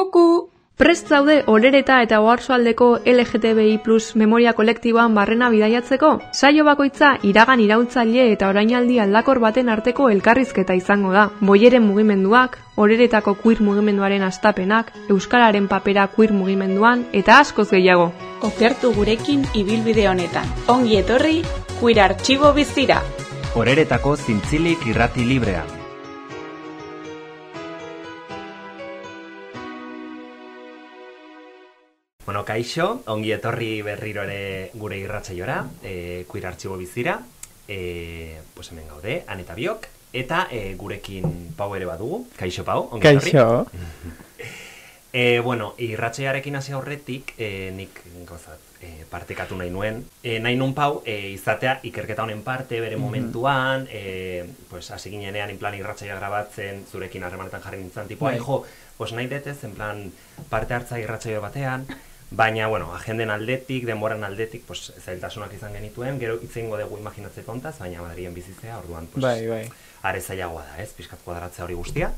Kuku! Prest zaude orereta eta oharsoaldeko LGTBI plus memoria kolektiboan barrena bidaiatzeko? Saio bakoitza iragan iraultzaile eta orainaldi aldakor baten arteko elkarrizketa izango da. Boieren mugimenduak, oreretako queer mugimenduaren astapenak, euskararen papera queer mugimenduan eta askoz gehiago. Okertu gurekin ibilbide honetan. Ongi etorri, queer artxibo bizira. Oreretako zintzilik irrati librea. Bueno, kaixo, ongi etorri berriro ere gure irratzaiora, e, kuir artxibo bizira, e, pues hemen gaude, aneta biok, eta e, gurekin pau ere badugu, kaixo pau, ongi etorri. Kaixo. E, bueno, irratxearekin hasi aurretik, e, nik gozat, e, partekatu nahi nuen. E, nahi nun pau, e, izatea ikerketa honen parte, bere momentuan, e, pues, hasi ginenean, in plan, irratxaia grabatzen, zurekin harremanetan jarri nintzen, tipo, Bai. ai, jo, pues nahi detez, en plan, parte hartza irratxaio batean, Baina, bueno, agenden aldetik, denboran aldetik, pues, zailtasunak izan genituen, gero itzengo dugu imaginatzeko ontaz, baina Madrien bizitzea, orduan, pues, Bai, bai. are zailagoa da, ez, pizkat kuadratzea hori guztia.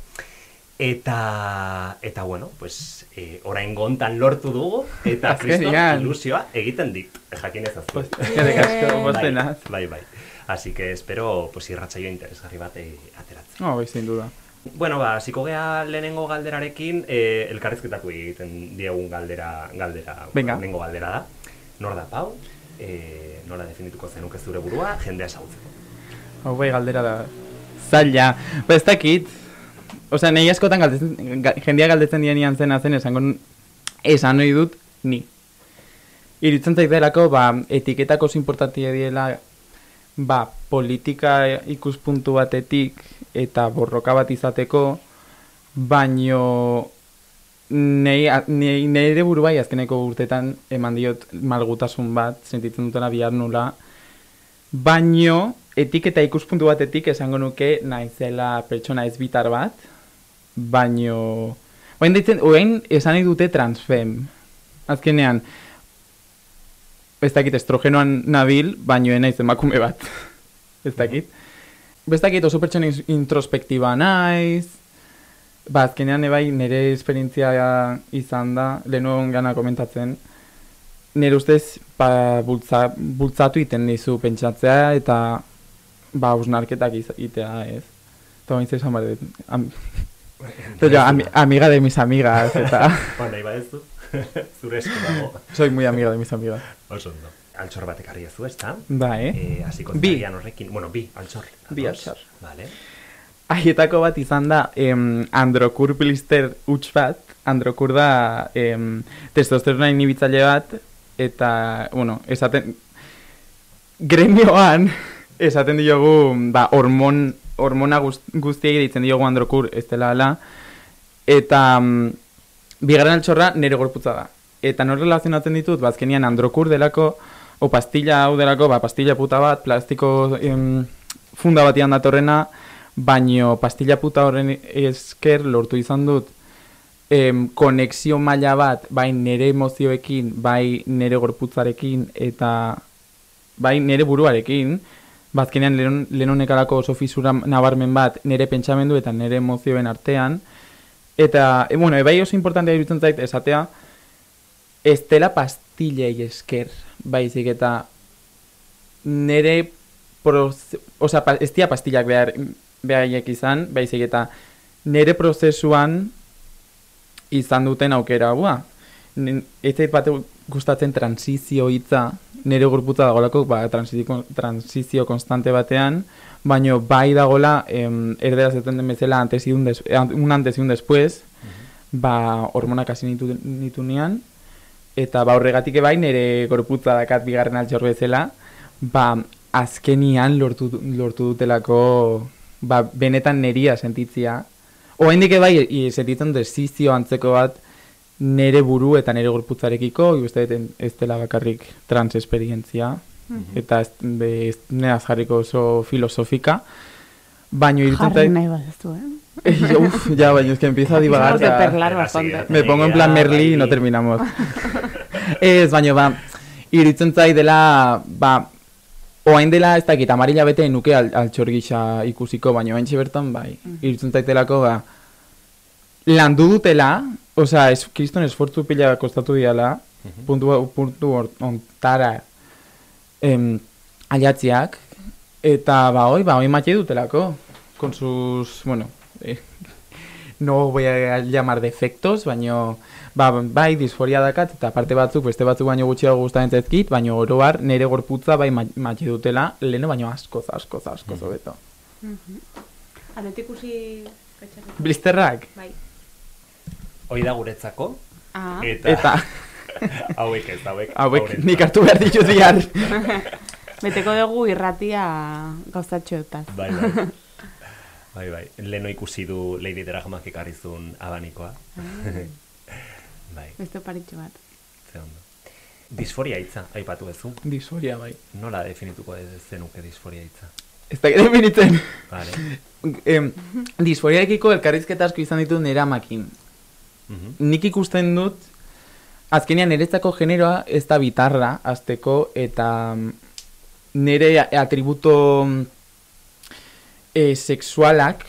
Eta, eta bueno, pues, e, orain gontan lortu dugu, eta Azkenean. ilusioa egiten dit, jakin ez Pues, eskerrik asko, bai, bai, bai. Así que espero, pues, irratzaio interesgarri bat eh, ateratzen. No, bai, sin duda. Bueno, ba, hasiko gea lehenengo galderarekin, eh, elkarrezketatu egiten diegun galdera, galdera, Venga. lehenengo galdera da. Nor da pau, eh, nola definituko zenuke zure burua, jendea ezagutzeko. Hau bai galdera da. Zaila. Ba, ez dakit. Osea, nahi askotan galdetzen, ga, jendia galdetzen dienian zena zen, esango esan nahi dut ni. Irutzen zait delako, ba, etiketako oso importantia diela, ba, politika ikuspuntu batetik eta borroka bat izateko, baino nei, nei, neire buru bai azkeneko urtetan eman diot malgutasun bat, sentitzen dutena bihar nula, baino etiketa ikuspuntu batetik esango nuke naizela pertsona ez bitar bat, baino... Oain deitzen, oain esan dute transfem. Azkenean, ez dakit estrogenoan nabil, baino naiz emakume bat. ez dakit. Ez dakit oso pertsona is- introspektiba naiz, ba, azkenean ebai nire esperientzia izan da, lehenu gana komentatzen, nire ustez ba, bultza, bultzatu iten dizu pentsatzea eta ba, usnarketak itea ez. Eta bain esan dut, am, jo, ami, amiga de mis amigas, eta Bueno, nahi badezu, zure esku dago. soy muy amiga de mis amigas. Oso ondo. Altxor batek harri ezu, ezta? Da, eh? Eh, Bi. zaian horrekin, bueno, bi, altxor. Bi Ados? altxor. Vale. Aietako bat izan da, em, androkur blister huts bat, androkur da em, testosterona inhibitzaile bat, eta, bueno, esaten, gremioan, esaten diogu, ba, hormon, hormona guz- guztiei deitzen diogu androkur, ez dela ala, eta mm, bigarren altxorra nire gorputza da. Eta nor relazionatzen ditut, ba, azkenian androkur delako, o pastilla hau delako, ba, pastilla puta bat, plastiko em, funda batian datorrena, baino pastilla puta horren esker lortu izan dut em, konexio maila bat, bai nire emozioekin, bai nire gorputzarekin, eta bai nire buruarekin, bazkenean lehenonekarako oso fisura nabarmen bat nire pentsamendu eta nire emozioen artean, eta, e, bueno, ebai oso importantea iruditzen zait esatea, ez dela pastillei esker, baizik eta nire proze- Osa, pa, ez dira pastillak behar, behaiek izan, baizik eta nire prozesuan izan duten aukera hua. Ez zait bat gustatzen transizio hitza, nire gorputza dagolako ba, transizio, transizio konstante batean, baino bai dagola, em, erderaz eten den bezala antes y un, des, un antes y un después, ba, hormonak hasi nitu, nitu nian, eta ba, horregatik bai nire gorputza dakat bigarren altxor bezala, ba, azkenian lortu, lortu dutelako ba, benetan neria sentitzia. Oaindik bai sentitzen desizio antzeko bat nere buru eta nere gorputzarekiko, uste ez dela bakarrik trans esperientzia, eta ez, be, ez jarriko oso filosofika, baino iruditzen Jarri nahi badezu, eh? Uf, ya, baina es que empiezo a divagar. Ya. perlar bastante. Me pongo en plan Ya, Merlí y no terminamos. Ez, baina ba, iritzen zai dela, ba, oain dela ez dakit, amarila bete nuke al, altxor gisa ikusiko, baina oain bertan bai. Iritzen zaitelako, ba, landu dutela, osea, es, kriston esfortzu pila kostatu diala, puntu, puntu hor- ontara em, aliatziak, eta ba, hoi, ba, hoi matxe dutelako, con sus, bueno, no voy a llamar defectos, baino, ba, bai, disforia dakat, eta parte batzuk, beste batzuk baino gutxiago gustatzen zaizkit, baino oroar nere gorputza bai ma- matxe dutela, leheno baino askoz, askoz, askoz hobeto. Anetik ikusi... Blisterrak? Bai. Hoi da guretzako, Ah, eta, Eta, hauek ez, hauek. hauek nik hartu behar ditut bihar. beteko dugu irratia gauzatxoetaz. Bai, bai. Bai, bai. Leno ikusi du Lady Dragmak ekarrizun abanikoa. bai, Beste paritxo bat. ze ondo. Disforia hitza, aipatu ezu. Disforia, bai. Nola definituko ez zenuke disforia hitza? Ez da definitzen. Vale. em, disforiarekiko elkarrizketa asko izan ditu nera makin. Mhm. Nik ikusten dut, azkenean niretzako generoa ez da bitarra, azteko, eta mm, nire atributo mm, e, sexualak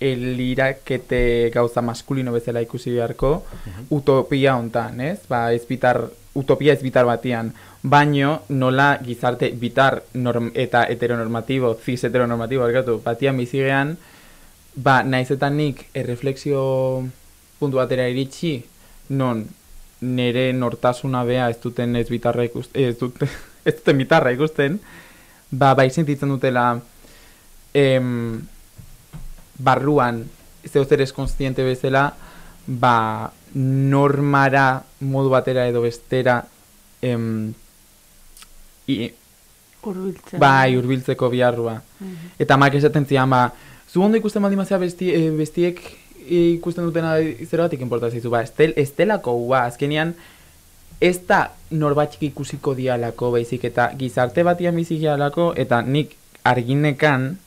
elirakete gauza maskulino bezala ikusi beharko, utopia hontan, ez? Ba, ez bitar, utopia ez bitar batian, baino nola gizarte bitar norm, eta heteronormatibo, cis heteronormatibo, barkatu, batian bizigean, ba, naiz eta nik erreflexio puntu batera iritsi, non nire nortasuna bea ez duten ez bitarra ikusten, ez, dute, ez duten bitarra ikusten, ba, bai sentitzen dutela em, barruan zeu zer ez konstiente bezala, ba, normara modu batera edo bestera em, i, Urbiltzen. bai, urbiltzeko biharrua. Mhm. Eta mak esaten zian, ba, zu ondo ikusten baldin mazea besti, e, bestiek ikusten dutena zergatik inporta zaizu, ba, estel, estelako, ba, azkenean, ez da norbatxik ikusiko dialako, baizik, eta gizarte batian bizi dialako, eta nik arginekan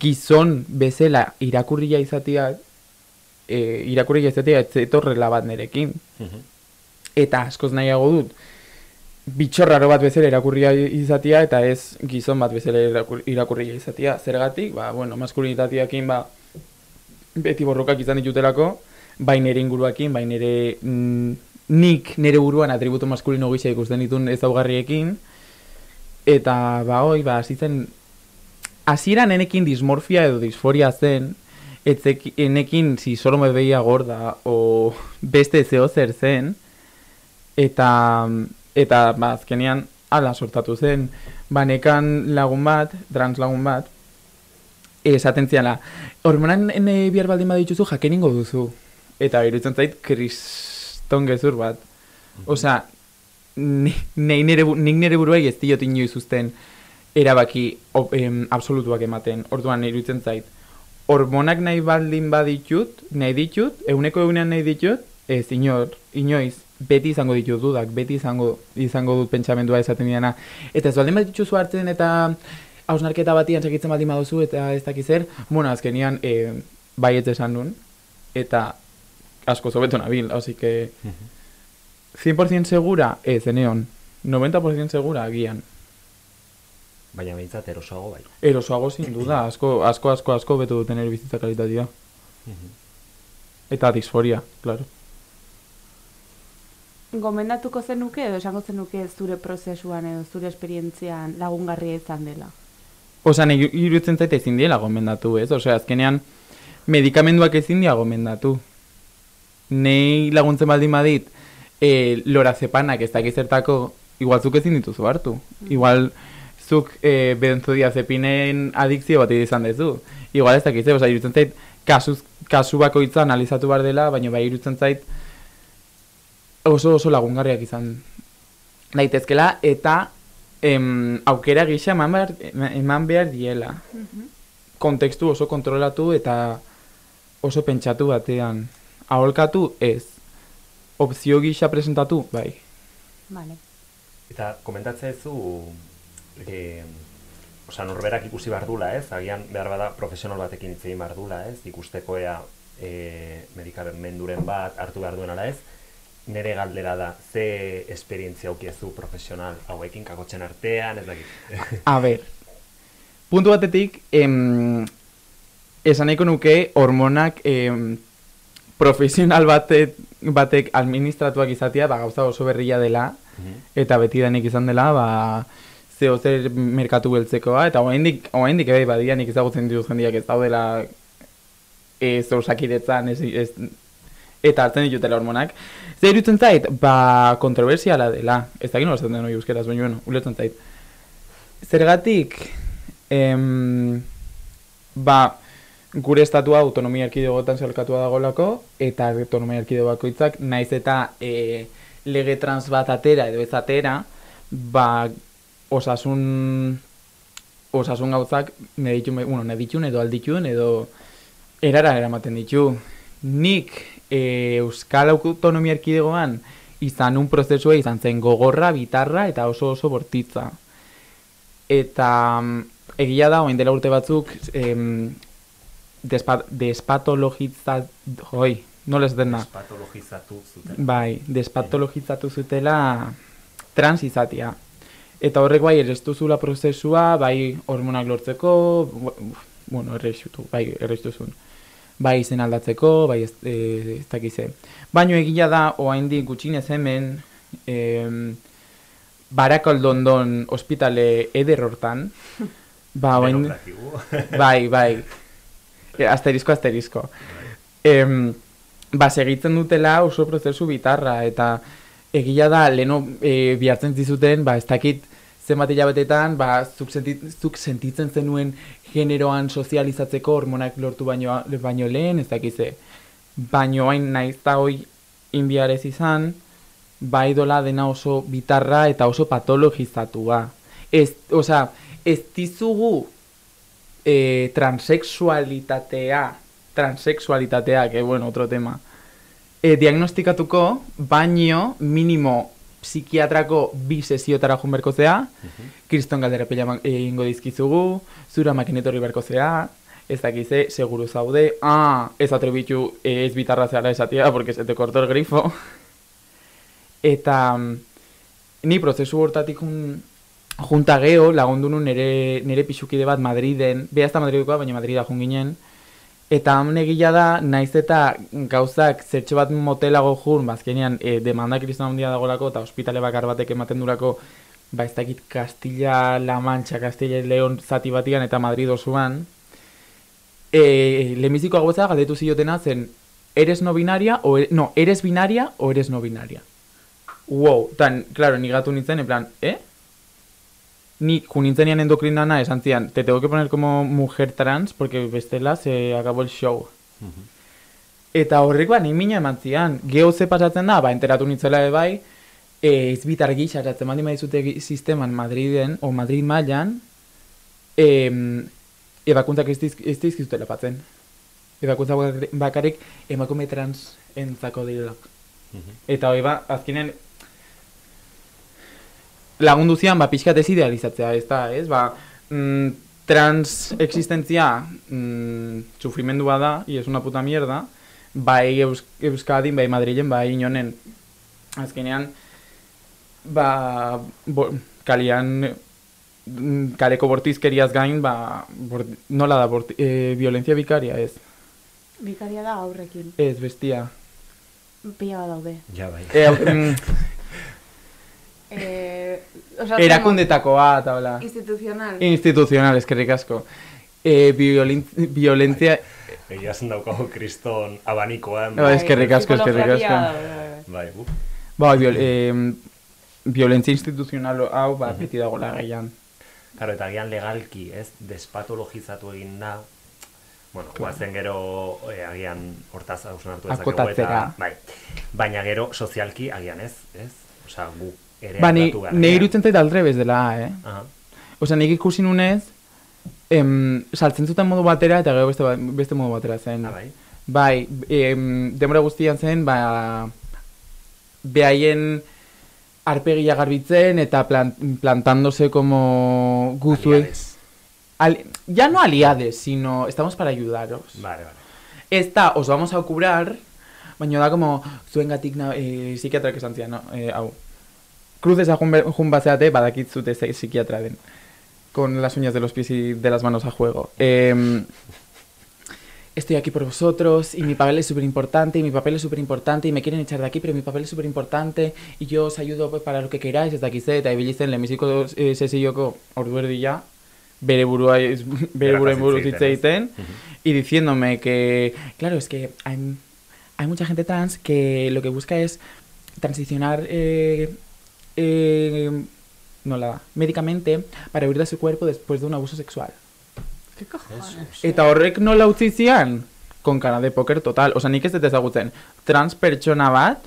gizon bezala irakurria izatea, e, irakurria izatea ez etorrela bat nerekin. Mhm. Eta askoz nahiago dut, bitxorraro bat bezala irakurria izatea eta ez gizon bat bezala irakur, irakurria izatea. Zergatik, ba, bueno, maskulinitateakin, ba, beti borrokak izan ditutelako, bai nere inguruakin, bai nere mm, nik nere buruan atributo maskulino gisa ikusten ditun ezaugarriekin, eta ba, hoi, ba, hasi zen, hasieran enekin dismorfia edo disforia zen, etzek, enekin si solo me veía gorda o beste zeo zer zen, eta eta ba, azkenean ala sortatu zen, ba, nekan lagun bat, trans lagun bat, esaten ziala, hormonan ene bihar baldin badituzu jakeningo duzu. Eta iruditzen zait, kriston gezur bat. Osea, ni- nik nire buruai ez diot inoiz uzten erabaki op, em, absolutuak ematen. Orduan iruditzen zait, hormonak nahi baldin baditut, nahi ditut, euneko egunean nahi ditut, ez inor, inoiz, beti izango ditut dudak, beti izango izango dut pentsamendua esaten diana. Eta ez baldin badituzu hartzen eta hausnarketa batian segitzen baldin baduzu eta ez dakiz zer, bueno, azkenian e, baietz esan nun, eta asko zobeto nabil, así que 100% segura, ez, eneon, 90% segura, agian. Baina behintzat erosoago bai. Erosoago sin duda, asko, asko, asko, asko betu duten ere bizitza kalitatea. Eta disforia, claro. Gomendatuko zenuke edo esango zenuke zure prozesuan edo zure esperientzian lagungarria izan dela. Osa, nahi irutzen zaite ezin diela gomendatu, ez? Osea, azkenean, medikamenduak ezin dia gomendatu. Nei laguntzen baldin badit, e, lorazepanak ez dakiz zertako, igual zuk ezin dituzu hartu. Igual zuk e, benzodiazepinen adikzio bat izan dezu. Igual ez dakiz, eh? osea, irutzen zait, kasuz, kasu bakoitza analizatu behar dela, baina bai irutzen zait, oso oso lagungarriak izan daitezkela, eta em, aukera gisa eman behar, eman behar diela. Kontekstu oso kontrolatu eta oso pentsatu batean. Aholkatu ez. Opzio gisa presentatu, bai. Vale. Eta komentatzea zu, e, osa, norberak ikusi behar dula, ez? Agian behar bada profesional batekin hitz egin behar dula, ez? Ikusteko ea e, medikamenduren bat hartu behar duen ala ez? Nere galdera da, ze esperientzia aukiezu profesional hauekin kakotzen artean, ez dakit. A ber, puntu batetik, em, esan nuke hormonak em, profesional batek, batek administratuak izatea, ba, gauza oso berria dela, eta beti denik izan dela, ba, zeo zer merkatu beltzekoa, eta oraindik oraindik bai badia nik ezagutzen ditut jendiak ez daudela ez osakidetzan, ez, ez, eta hartzen ditutela hormonak. Zer irutzen zait, ba, kontroversiala dela, ez dakit nola esaten den hori euskeraz, baina, bueno, ulertzen zait. Zergatik, em, ba, gure estatua autonomia erkidegoetan zelkatua dagolako, eta autonomia erkidego bakoitzak, naiz eta e, lege trans bat atera edo ez atera, ba, osasun osasun gauzak ne ditu, bueno, ne ditun edo alditun edo erara eramaten ditu. Nik e, Euskal Autonomia Erkidegoan izan un prozesua izan zen gogorra, bitarra eta oso oso bortitza. Eta mm, egia da, oin dela urte batzuk, em, despa, despatologizat, joi, nola ez dena. Despatologizatu zuten. Bai, despatologizatu zutela trans izatea. Eta horrek bai errestuzula prozesua, bai hormonak lortzeko, bu- bueno, errestutu, bai errestuzun. Bai izen aldatzeko, bai ez, e, ez dakize. Baino egia da, oaindik gutxinez hemen, em, Barakaldondon ospitale eder hortan, ba, oain, bai, bai, E, asterisko, asterisko. Em, ba, segitzen dutela oso prozesu bitarra, eta egia da, leno e, bihartzen zizuten, ba, ez dakit zenbat hilabetetan, ba, zuk, sentit, zuk sentitzen zenuen generoan sozializatzeko hormonak lortu baino, baino lehen, ez dakize. Baino hain naiz da hoi inbiarez izan, bai dola dena oso bitarra eta oso patologizatua. Ez, osea, ez dizugu eh, transexualitatea, transexualitatea, que bueno, otro tema, eh, diagnostikatuko, baino minimo psikiatrako bi sesiotara joan berko zea, kriston galdera pila ma- egingo dizkizugu, zura makinetorri berko zea, ez dakize, seguru zaude, ah, ez atrebitu eh, ez bitarra zehara esatia, porque se te cortó el grifo. Eta mm, ni prozesu hortatik jun, junta geho, lagundu nun nere, nere pixukide bat Madriden, beha ez da Madridekoa, baina Madrida jun ginen, eta hamne gila da, naiz eta gauzak zertxo bat motelago jun, bazkenean e, demanda kriston handia dagolako, eta ospitale bakar batek ematen durako, ba ez dakit Castilla-La Mancha, Castilla-León zati batian eta Madrid osoan, e, lehenbiziko hau galdetu ziotena zen, eres no binaria, o, e- no, eres binaria o eres no binaria. Wow, tan, claro, ni gatu nintzen, en plan, ¿eh? Ni junintzenean endokrinana esan zian, te tengo que poner como mujer trans, porque bestela se acabó el show. Eta horrek ba, ni mina eman zian, geho ze pasatzen da, ba, enteratu nintzela ere bai, e, ez bitar gisa, eratzen baldin badizute sisteman Madriden, o Madrid mailan, e, ebakuntzak ez, diz, ez dizkizutela patzen. Ebakuntza bakar- bakarrik emakume trans entzako direlak. Eta hori ba, azkenean lagundu zian, ba, pixkat ez idealizatzea, ez da, ez? Ba, mm, trans existentzia mm, sufrimendua da, y es una puta mierda, bai Eus Euskadin, bai Madrilen, bai inonen, azkenean, ba, bo, kalian, mm, kaleko bortizkeriaz gain, ba, bort, nola da, bort, e, violentzia bikaria, ez? Bikaria da aurrekin. Ez, bestia. Bat daude. Ja, bai. E, Eh, erakundetakoa, eta hola. Institucional. Institucional, eskerrik asko. E, violin, violentzia... Egia zen daukago kriston abanikoan. Bai, eskerrik asko, eskerrik asko. Bai, uf. Ba, viol, e, violentzia instituzional hau, ba, beti dagoela gaian. Claro, eta agian legalki, ez, despatologizatu egin da, bueno, guazen gero eh, agian hortaz hausnartu dezakegu Akotatzera. eta, bai, baina gero sozialki agian ez, ez? Osea, gu ere Ba, ni, aldatu behar ne gara. irutzen zait aldrebez dela, eh? Aha. Osea, nik ikusi nunez, em, saltzen zuten modu batera eta gero beste, ba- beste modu batera zen. Ah, bai? Bai, em, denbora guztian zen, ba, behaien arpegia garbitzen eta plan, plantándose como guzue. Aliades. Ali- ya no aliades, sino estamos para ayudaros. Vale, vale. Esta os vamos a curar, baina da como zuengatik na, e, psikiatrak esan zian, no? e, hau. Cruces a jun, be- jun bazeate, badakit zute ze psikiatra den. Con las uñas de los pies y de las manos a juego. E, estoy aquí por vosotros y mi papel es súper importante y mi papel es súper importante y me quieren echar de aquí, pero mi papel es súper importante y yo os ayudo pues, para lo que queráis, ez dakize, eta ibilitzen lehenbiziko e, sesioko ordu erdia, bere burua, bere buruen buruz hitz egiten, y diciéndome que, claro, es que hay, hay mucha gente trans que lo que busca es transicionar eh, eh, no la, médicamente para huir de su cuerpo después de un abuso sexual. ¿Qué cojones? Eta horrek nola utzi zian? Con cara de poker total. Osa, nik ez dut ezagutzen. Trans pertsona bat,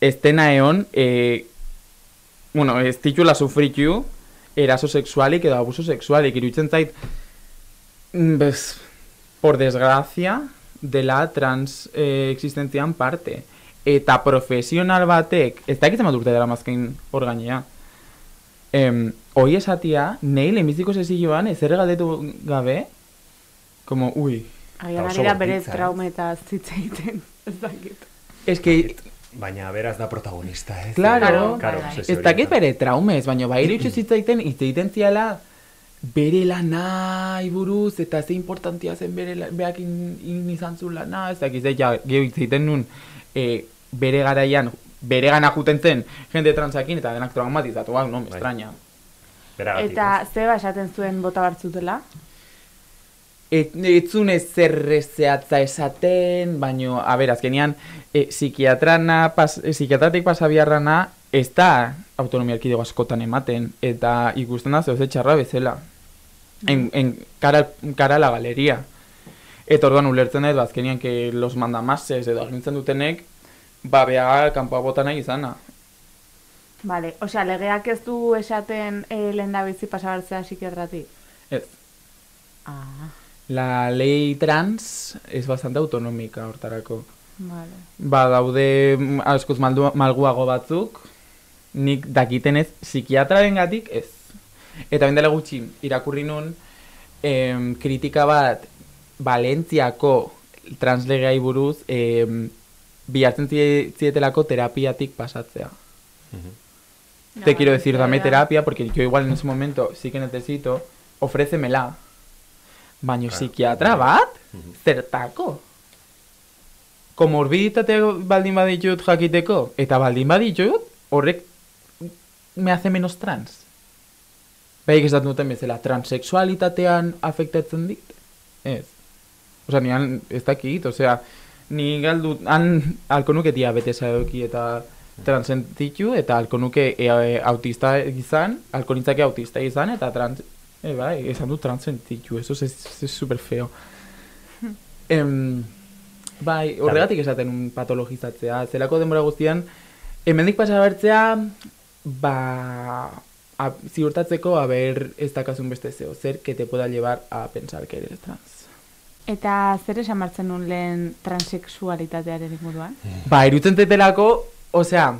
estena eon, e, bueno, ez titula sufritu, eraso sexualik edo abuso sexualik. Iruditzen zait, mm, bez, por desgracia, dela trans eh, existentzian parte. Eta profesional batek, ez dakitzen bat urte dela mazkein orgainea. Em, hoi esatia, nahi lehenbiziko sesioan ezer galdetu gabe, como, ui, Agian Eta ari da bere bortitza, eh? traumetaz hitz egiten. Ez dakit. es que Baina beraz da protagonista, ez? Claro. Claro, Bai, bai. obsesio Ez dakit horietan. bere traumez, baina bai iritsi zitzaiten hitz egiten ziala bere lanai buruz eta ze importantia zen bere la- beak in, in izan zu lana, ez dakit ze ja geho hitz egiten nun e, bere garaian bere gana juten zen jende transakin eta denak traumatizatuak, no, me Bai. Eta zeba esaten zuen bota bartzutela? Et, etzun ezer zehatza esaten, baino, a ber, azkenian, e, psikiatrana, pas, e, psikiatratik pasabiarrana, ez da autonomia erkidego askotan ematen, eta ikusten da zehose txarra bezala. En, en, cara, cara la galeria. Eta orduan ulertzen dut, ba, azkenian, que los mandamases edo agintzen dutenek, ba, beha kanpoa bota nahi izana. Vale, osea, legeak ez du esaten e, lehen da bizi pasabartzea psikiatratik? Ez. Ah, La ley trans es bastante autonómica hortarako. vale. Ba, daude mm, askoz malguago batzuk, nik dakitenez psikiatraren gatik ez. Eta bendela gutxi irakurri nun em, kritika bat Valentziako translegeai buruz em, bihartzen zie- zietelako terapiatik pasatzea. Te quiero decir, dame terapia, porque yo igual en ese momento sí que necesito, ofrécemela. Baina Claro. psikiatra bat, Mhm. zertako. Komorbiditate baldin baditut jakiteko, eta baldin baditut, horrek me hace menos trans. Baik ez duten bezala, transexualitatean afektatzen dit? Ez. Osea, nian ez dakit, osea, ni galdu, han alko nuke diabetesa eduki eta transentitu, eta alko nuke e, e, autista izan, alko nintzake autista izan, eta trans, e, bai, esan du transentitu, eso es, es, es super feo. em, bai, horregatik esaten un patologizatzea, zelako denbora guztian, hemendik pasa bertzea, ba, a, ziurtatzeko, a ber, ez dakazun beste zeo, zer, que te pueda llevar a pensar que eres trans. Eta zer esan martzen nun lehen transexualitatearen inguruan? Ba, iruditzen zaitelako, osea,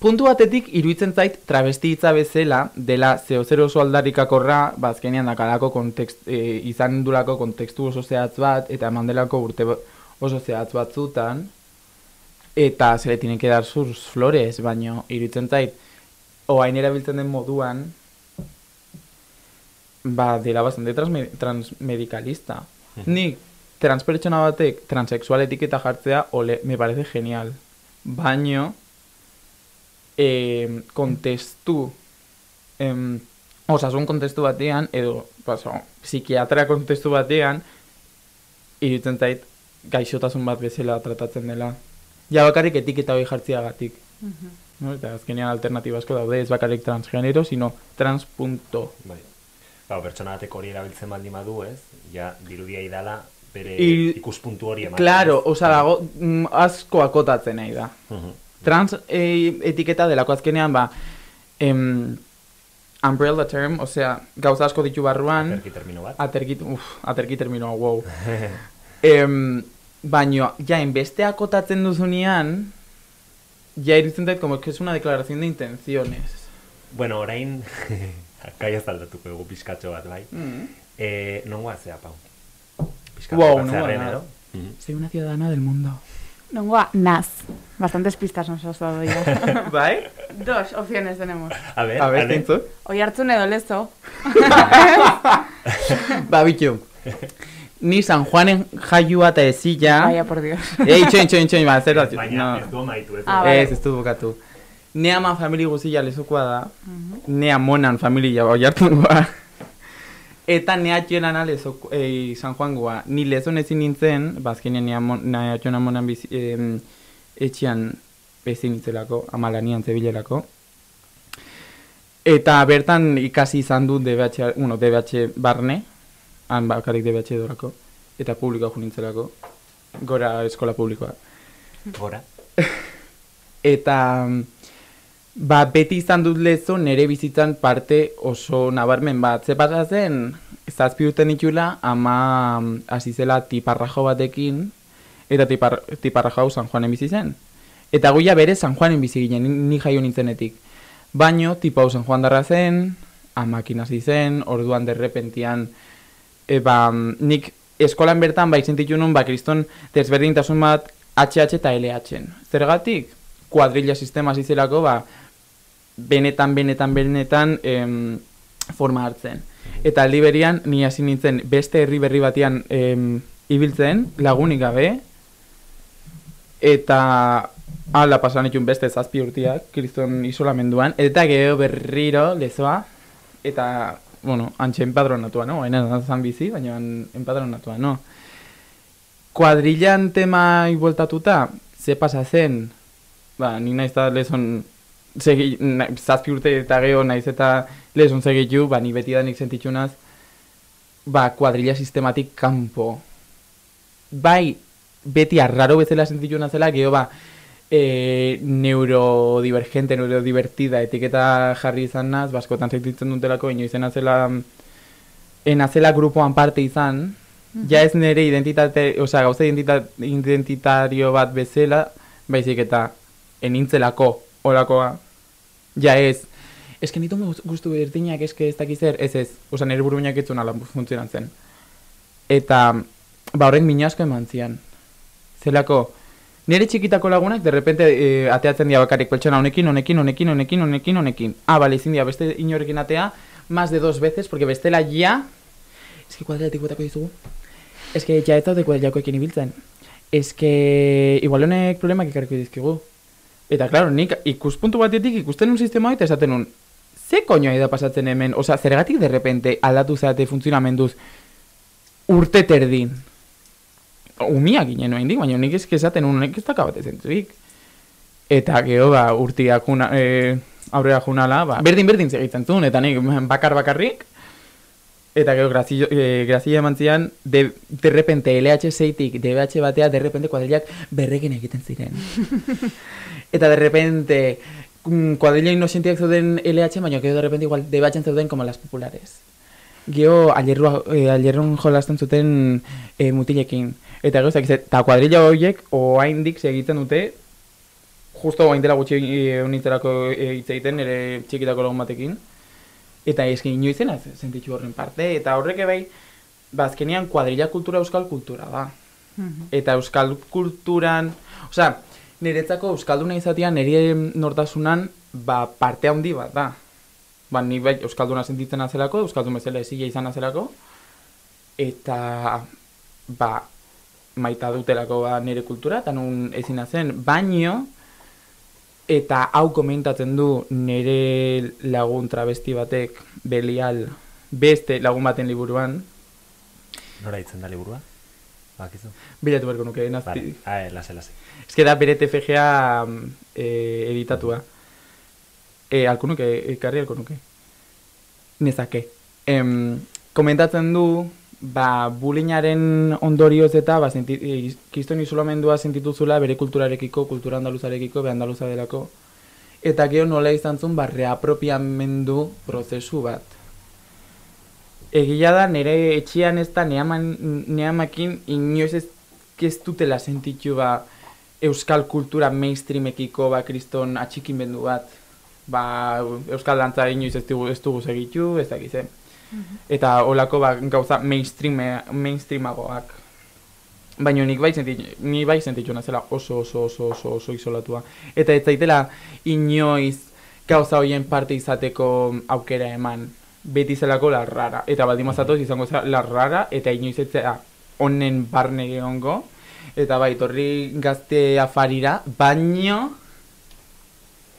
puntu batetik iruditzen zait travesti hitza bezala dela zeo zer oso aldarrikakorra, ba, azkenean dakalako kontekst, e, izan dulako kontekstu oso zehatz bat, eta eman delako urte ba- oso zehatz batzutan, eta se le tienen que dar sus flores, baino iruditzen zait, oain erabiltzen den moduan, ba, dela bastante transme, transmedikalista. Nik, transpertsona batek transexual etiketa jartzea, ole, me parece genial. Baino, eh, kontestu, em, osasun kontestu batean, edo, paso, psikiatra kontestu batean, iruditzen zait, gaixotasun bat bezala tratatzen dela. Ja bakarrik etiketa hori jartziagatik. No? Eta azkenean alternatiba asko daude, ez bakarrik transgenero, sino trans.to. Bai. Ba, pertsona batek hori erabiltzen baldin badu, ez? Ja, dirudia idala bere I- ikuspuntu hori ematen. Claro, ez? osa dago, mm, asko akotatzen nahi da. Mhm. Trans eh, etiketa delako azkenean, ba, em, umbrella term, osea, gauza asko ditu barruan, Aterki termino bat. aterki, uf, aterki terminoa, wow. em, baino, ja, enbeste akotatzen duzunean, ja iruditzen dut, como que es una declaración de intenciones. Bueno, orain, ez aldatuko dugu pizkatxo bat, bai. Mm. Eh, non guazea, Pau? Pizkatxo Wow, bat non zerrenero. goaz. Mhm. Soy una ciudadana del mundo. Nongoa, naz. Bastantes pistas nos has dado ya. bai? Dos opciones tenemos. A ver, A ver, zeintzuk? Oi hartzun edo lezo. Ba, ni San Juanen jaiua eta ezila. Vaya, por Dios. Ei, txoin, txoin, txoin, ba, zer da, Baina no. ez du amaitu, ez du. Ah, bai. Ez, ez du bukatu. Ne ama famili guzila lezokoa da, ne amonan familia hartu goa. Eta ne atxenan lezoko, eh, San Juan goa. Ni lezon ezin nintzen, bazkenean ne, amon, ne atxenan amonan bizi, em, etxean ezin nintzelako, amalanian zebilerako. Eta bertan ikasi izan dut DBH, bueno, DBH barne, han bakarrik DBH dorako, eta publikoa jo nintzelako, gora eskola publikoa. Gora. Eta ba, beti izan dut lezo nere bizitzan parte oso nabarmen bat. Ze pasa zen, zazpi urte nitula, ama mm, hasi zela tiparrajo batekin, eta tipar, tiparrajo hau San Juanen bizi zen. Eta goia bere San Juanen bizi ginen, ni, jaio nintzenetik. Baino, tipo hau San Juan darra zen, amakin hasi zen, orduan derrepentian, e, ba, mm, nik eskolan bertan bai sentitu nun, ba, kriston desberdintasun bat HH eta LH-en. Zergatik, kuadrilla sistema zizelako, ba, benetan, benetan, benetan em, forma hartzen. Eta aldi berian, ni hasi nintzen beste herri berri batean em, ibiltzen, lagunik gabe, eta ala pasan itun beste zazpi urtiak, kriston isolamenduan, eta gero berriro lezoa, eta, bueno, antxe enpadronatua, no? Haina zan bizi, baina enpadronatua, no? Kuadrillan tema igualtatuta, ze pasa zen, ba, ni naiz eta lezon segi, na, zazpi urte eta geho naiz eta lezon segitu, ba, ni beti da nik sentitxunaz, ba, kuadrilla sistematik kanpo. Bai, beti arraro bezala sentitxuna zela, geho ba, e, neurodivergente, neurodivertida etiketa jarri izan naz, baskotan sentitzen dutelako, inoizen zela enazela grupoan parte izan, ja ez nire identitate, osea, gauza identita, identitario bat bezala, baizik eta enintzelako olakoa, ja ez, ez que nitu guztu berdinak, ez que ez dakiz zer, ez ez, osea, nire buruinak ez ala funtzionan zen. Eta, ba, horrek mina asko eman zian. Zelako, nire txikitako lagunak, de repente, e, ateatzen dira bakarrik pertsona honekin, honekin, honekin, honekin, honekin, honekin. Ah, bale, izin dira, beste inorekin atea, más de dos veces, porque bestela ja, ez que kuadratik botako dizugu. Ez que ja ez daude kuadrakoekin ibiltzen. Ez que igual honek problemak ekarriko dizkigu. Eta, claro, nik ikuspuntu batetik ikusten un sistema eta esaten un, ze koño da pasatzen hemen, osea, zergatik de repente aldatu zeate funtzionamenduz urte terdin. Umia ginen noen dik, baina nik eske esaten un, nik ez dakabate zentzuik. Eta gero, ba, urtiak juna, e, aurrera junala, ba, berdin-berdin segitzen zuen, eta nik bakar-bakarrik, Eta gero, grazio, e, grazia eman zian, de, de repente LH6-tik DBH batea, de repente kuadrilak berrekin egiten ziren. eta de repente, mm, kuadrilla inocentiak zeuden LH, baina gero de repente igual DBH zeuden como las populares. Gero, alerrua, e, alerrun jolasten zuten e, mutilekin. Eta gero, eta kuadrilla horiek, oaindik segitzen dute, justo oain dela gutxi e, unitzerako e, hitz egiten, ere txikitako lagun batekin. Eta eski inoizen ez sentitzu horren parte, eta horrek bai, bazkenean kuadrilla kultura euskal kultura da. Eta euskal kulturan, osea, niretzako euskalduna izatea nire nortasunan ba, parte handi bat da. Ba, ni bai euskalduna sentitzen azelako, euskaldun bezala ezila izan azelako, eta ba, maita dutelako ba, nire kultura, eta nun ezin zen, baino, Eta hau komentatzen du nire lagun travesti batek belial beste lagun baten liburuan. Nora hitzen da liburua? Bakizu. Bilatu berko nuke, nazti. Vale. Ah, lase, lase. Ez que da bere TFGA eh, editatua. E, alko nuke, ekarri alko nuke. Nezake. Em, komentatzen du, ba, bulinaren ondorioz eta, ba, senti, e, kiston isolamendua sentituzula bere kulturarekiko, kultura andaluzarekiko, be andaluza delako. Eta gero nola izan zuen, ba, reapropiamendu prozesu bat. Egia da, nire etxian ez da, neamakin, inoiz ez, ez dutela sentitu, ba, euskal kultura mainstreamekiko, ba, kriston atxikimendu bat. Ba, euskal dantza inoiz ez dugu, ez dugu segitu, ez dakizen. Eta holako ba, gauza mainstream, mainstreamagoak. Baina nik bai sentitu, ni bai sentitu nazela oso oso oso oso oso isolatua. Eta ez zaitela inoiz gauza horien parte izateko aukera eman. Beti zelako la rara. Eta baldin mazatoz izango zela la rara eta inoiz ez zera honen barne egongo, eta bai, torri gazte afarira, baino,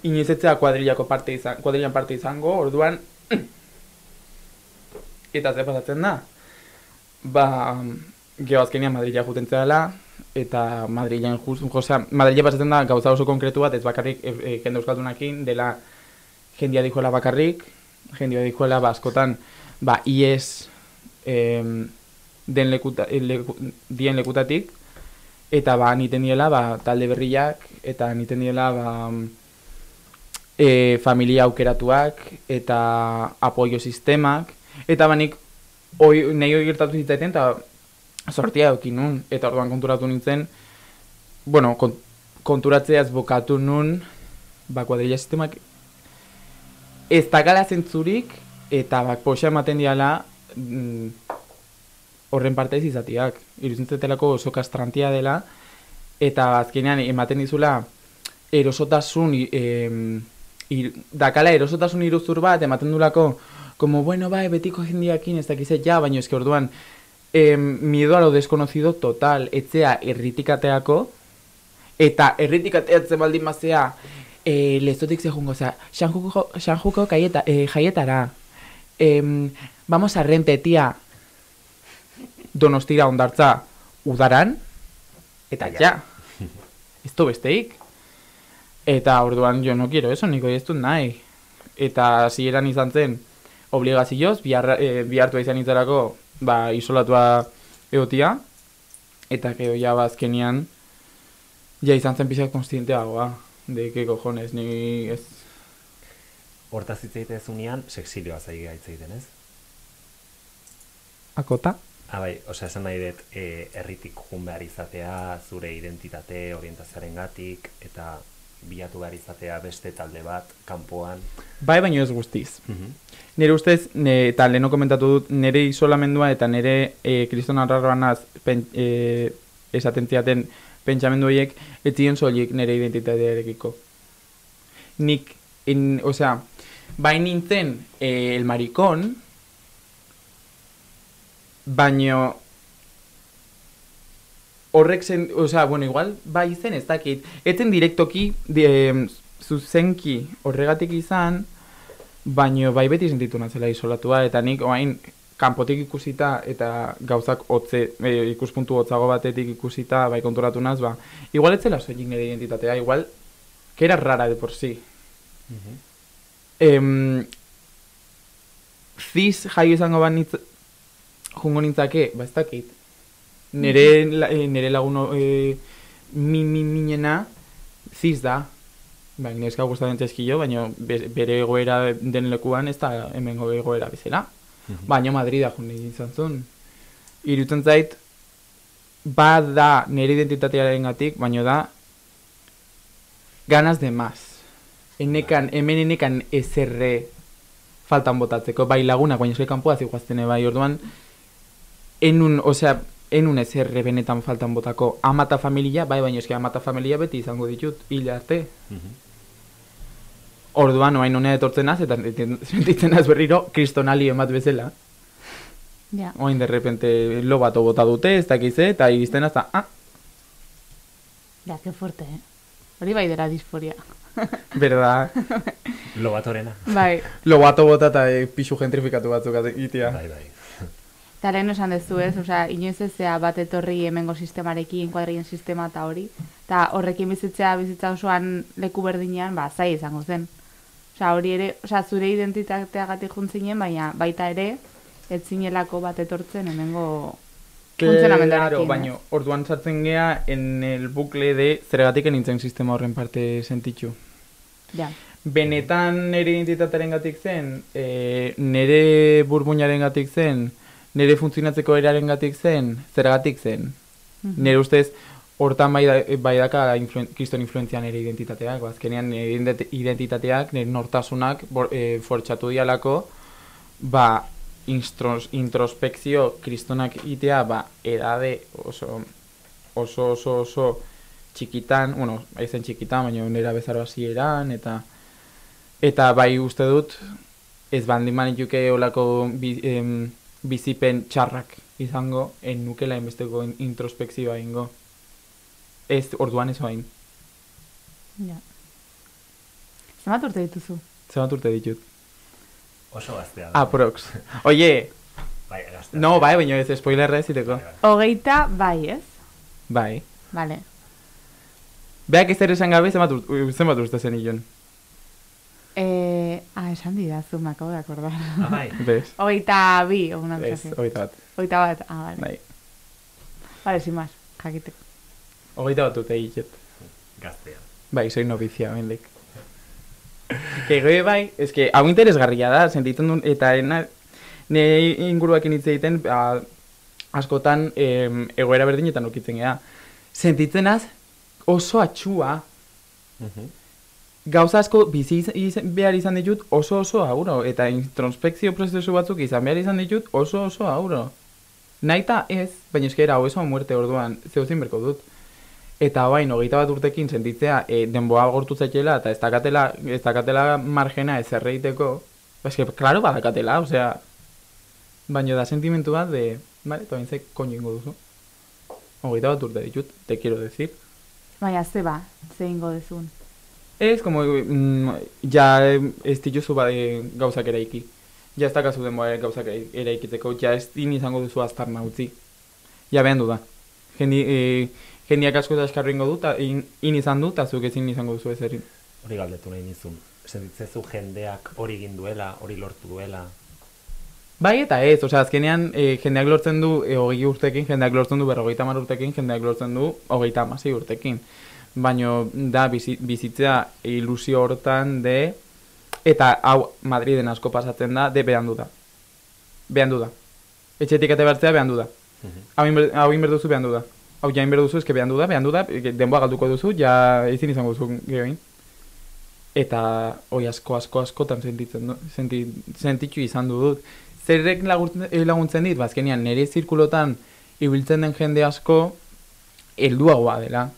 inoizetzea kuadrillako parte izan, kuadrillan parte izango, orduan, eta ze pasatzen da, ba, geho azkenean Madrila juten dela, eta Madrilen just, osea, Madrile pasatzen da gauza oso konkretu bat, ez bakarrik e, e, jende euskaldunakin, dela jendia dikoela bakarrik, jendia dikoela ba, askotan, ba, ies em, den lekuta, leku, dien lekutatik, eta ba, niten diela, ba, talde berriak, eta niten diela, ba, e, familia aukeratuak, eta apoio sistemak, eta banik, oi, nahi hori gertatu zitzaiten, eta sortia eukin nun, eta orduan konturatu nintzen, bueno, kont, konturatzeaz bokatu nun, ba, kuadrilla sistemak, ez dakala zentzurik, eta bak, poxa ematen diala, mm, horren parte ez izatiak. Iruzintzetelako oso kastrantia dela, eta azkenean ematen dizula erosotasun, em, ir, dakala erosotasun iruzur bat, ematen dulako, como, bueno, bai, betiko jendiakin ez dakize, ja, baina eske orduan, em, miedo a lo desconocido total, etzea erritikateako, eta erritikateatzen baldin mazea, e, lezotik zehungo, osea, Sanjuko, Sanjuko kaieta, e, jaietara, em, vamos a repetia donostira ondartza udaran, eta Ja. ez du besteik. Eta orduan jo no quiero eso, niko ez dut nahi. Eta hasieran izan zen, obligazioz, bihar, e, bihartua izan itzarako, ba, isolatua egotia, eta gero ja bazkenian, ja izan zen pixak konstienteagoa, de que cojones, ni ez, Hortaz hitz egitezunean, sexilioa zaigea hitz egiten, ez? akota? Ah, bai, osea, esan nahi dut, e, erritik jun behar izatea, zure identitate, orientazioaren gatik, eta bilatu behar izatea beste talde bat, kanpoan. Bai, baino ez guztiz. Mhm. Nire ustez, ne, eta leheno komentatu dut, nire isolamendua eta nire e, kriston arraroanaz pen, e, esaten ziaten pentsamendu horiek, ez ziren soilik nire identitatearekiko. Nik, in, osea, bai nintzen e, el marikon, baino horrek zen, osea, bueno, igual bai zen ez dakit, etzen direktoki di, em, zuzenki horregatik izan, baino bai beti sentitu natzela isolatua, eta nik oain kanpotik ikusita eta gauzak hotze, e, ikuspuntu hotzago batetik ikusita, bai konturatu naz, ba, igual etzela soilik nire identitatea, igual, que era rara de por sí. Mhm. Em, ziz jaio izango banitz jungo nintzake, ba ez dakit. Nere, la, eh, nere lagun e, mi, mi, minena ziz da. Ba, neska gustatzen txeskillo, baina be- bere egoera den lekuan ez da hemengo egoera bezala. Mhm. Baina Madrida jun egin izan zuen. Irutzen zait, ba da nire identitatearen gatik, baina da ganas de más. Enekan, hemen enekan ezerre faltan botatzeko, bai lagunak, baina eske kanpoa ziguaztene bai, orduan, enun, osea, enun ezerre benetan faltan botako amata familia, bai, baina eske amata familia beti izango ditut, hila arte. Mhm. Orduan, oain honea etortzen az, eta sentitzen az berriro, kristonali emat bezala. Ja. Oain de repente lo bato bota dute, ez dakize, eta iristen azta, ah, Ja, que fuerte, eh? Hori bai dela disforia. verdad, Lobatorena. bai. lo bato bota eta e, pixu gentrifikatu batzuk itia. Bai, bai. Eta lehen esan dezu ez, osea, inoiz ez zea bat etorri hemengo sistemarekin, kuadrien sistema eta hori. Eta horrekin bizitzea bizitza osoan leku berdinean, ba, zai izango zen. Osea, hori ere, osea, zure identitateagatik juntzinen, baina baita ere, ez zinelako bat etortzen hemengo Claro, baino, orduan sartzen gea en el bucle de zergatik nintzen sistema horren parte sentitxu. Ja. Benetan nire identitatearen gatik zen, e, nire burbuinaren gatik zen, nire funtzionatzeko eraren gatik zen, zergatik zen. Mhm. Nire ustez, hortan bai, da, bai daka influen, kriston influentzia nire identitateak, ba, azkenean nire ident- identitateak, nire nortasunak bor, e, fortxatu dialako, ba, instros, introspekzio kristonak itea, ba, edade oso, oso, oso, oso txikitan, bueno, aizen txikitan, baina nera bezaro hasieran eta eta bai uste dut, ez baldin manituke olako bi, em, bizipen txarrak izango, en nukela enbesteko in- introspekzioa ingo. Ez, orduan ez hain. Ja. Zenbat urte dituzu? Zebat urte ditut. Oso gaztea da. Aprox. Oye, Bai, gaztea. no, bai, baina ez spoilerra ez iteko. Bai, bai. Hogeita, bai, ez? Bai. Vale. Beak ez ere esan gabe, zenbat urte, zenbat urte zen ilon. Eh, ah, esan didazu, me acabo de acordar. Ah, bai. Bez? Hogeita bi, o una cosa Ez, así. hogeita bat. Hogeita bat, ah, vale. Bai. Vale, sin más, jakiteko. Hogeita bat urte hilet. Gaztea. Bai, soy novizia, bendik. Que goe bai, es que hau interesgarria da, sentitzen duen, eta ena, ne inguruakin hitz egiten, ba, askotan em, egoera berdinetan okitzen gea. Sentitzenaz oso atxua, Mhm. Gauza asko bizi iz- iz- behar izan ditut oso oso auro, eta introspekzio prozesu batzuk izan behar izan ditut oso oso auro. Naita ez, baina eskera hau eso a muerte orduan, zeuzin berko dut. Eta bain, hogeita bat urtekin sentitzea, e, denboa gortu zaitela, eta ez dakatela, ez dakatela margena ez erreiteko, ba, eske, klaro badakatela, osea, baina da sentimentu bat de, vale, toain ze koño ingo duzu. Hogeita bat urte ditut, te quiero decir. Baina, ze ba, ingo dezun. Ez, como, mm, ja eh, ez dituzu ba, eh, gauzak eraiki. Ja ez dakazu denboa gauzak erai- eraikitzeko, ja ez din izango duzu aztarna utzi. Ja behan du da. Jendi, eh, jendiak asko ingo du, ta in, in izan du, eta zuk ezin izango duzu ez erin. Hori galdetu nahi nizun. Sentitzezu jendeak hori egin duela, hori lortu duela. Bai eta ez, osea, azkenean eh, jendeak lortzen du eh, hogei urtekin, jendeak lortzen du berrogeita hamar urtekin, jendeak lortzen du hogeita hamasei urtekin. Baino da bizi, bizitzea ilusio hortan de, eta hau Madriden asko pasatzen da, de behan du da. Behan du da. Etxetik ete bertzea behan du da. Mhm. Hau inber, hau inber duzu behan du da. Hau ja inber duzu, eske behan du da, behan du da, denboa galduko duzu, ja ezin izango duzu gehoin. Eta hoi asko asko askotan sentitzen du, senti, sentitu izan du dut. Zerrek laguntzen, eh, laguntzen dit, bazkenean nire zirkulotan ibiltzen den jende asko helduagoa dela.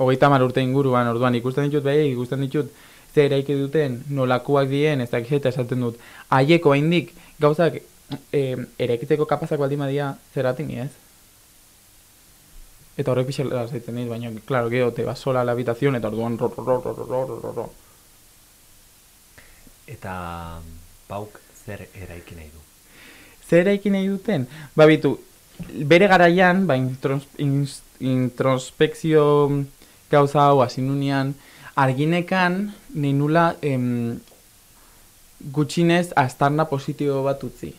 Hogeita hamar urte inguruan, orduan ikusten ditut bai, ikusten ditut zer eraiki duten, nolakoak dien, ez dakit esaten dut. Haieko haindik gauzak eh, eraikitzeko kapazak baldin badia zeratik ni ez. Eta horrek pixela zaitzen dit, baina, claro, gero, te sola a la habitación, eta orduan ro, ro, ro, ro, ro, ro, ro. Eta pauk zer eraiki nahi du. Zer eraiki nahi duten? Ba, bitu, bere garaian, ba, intros, introspekzio gauza hau hasi nunean, arginekan nahi nula em, gutxinez astarna positibo bat utzi.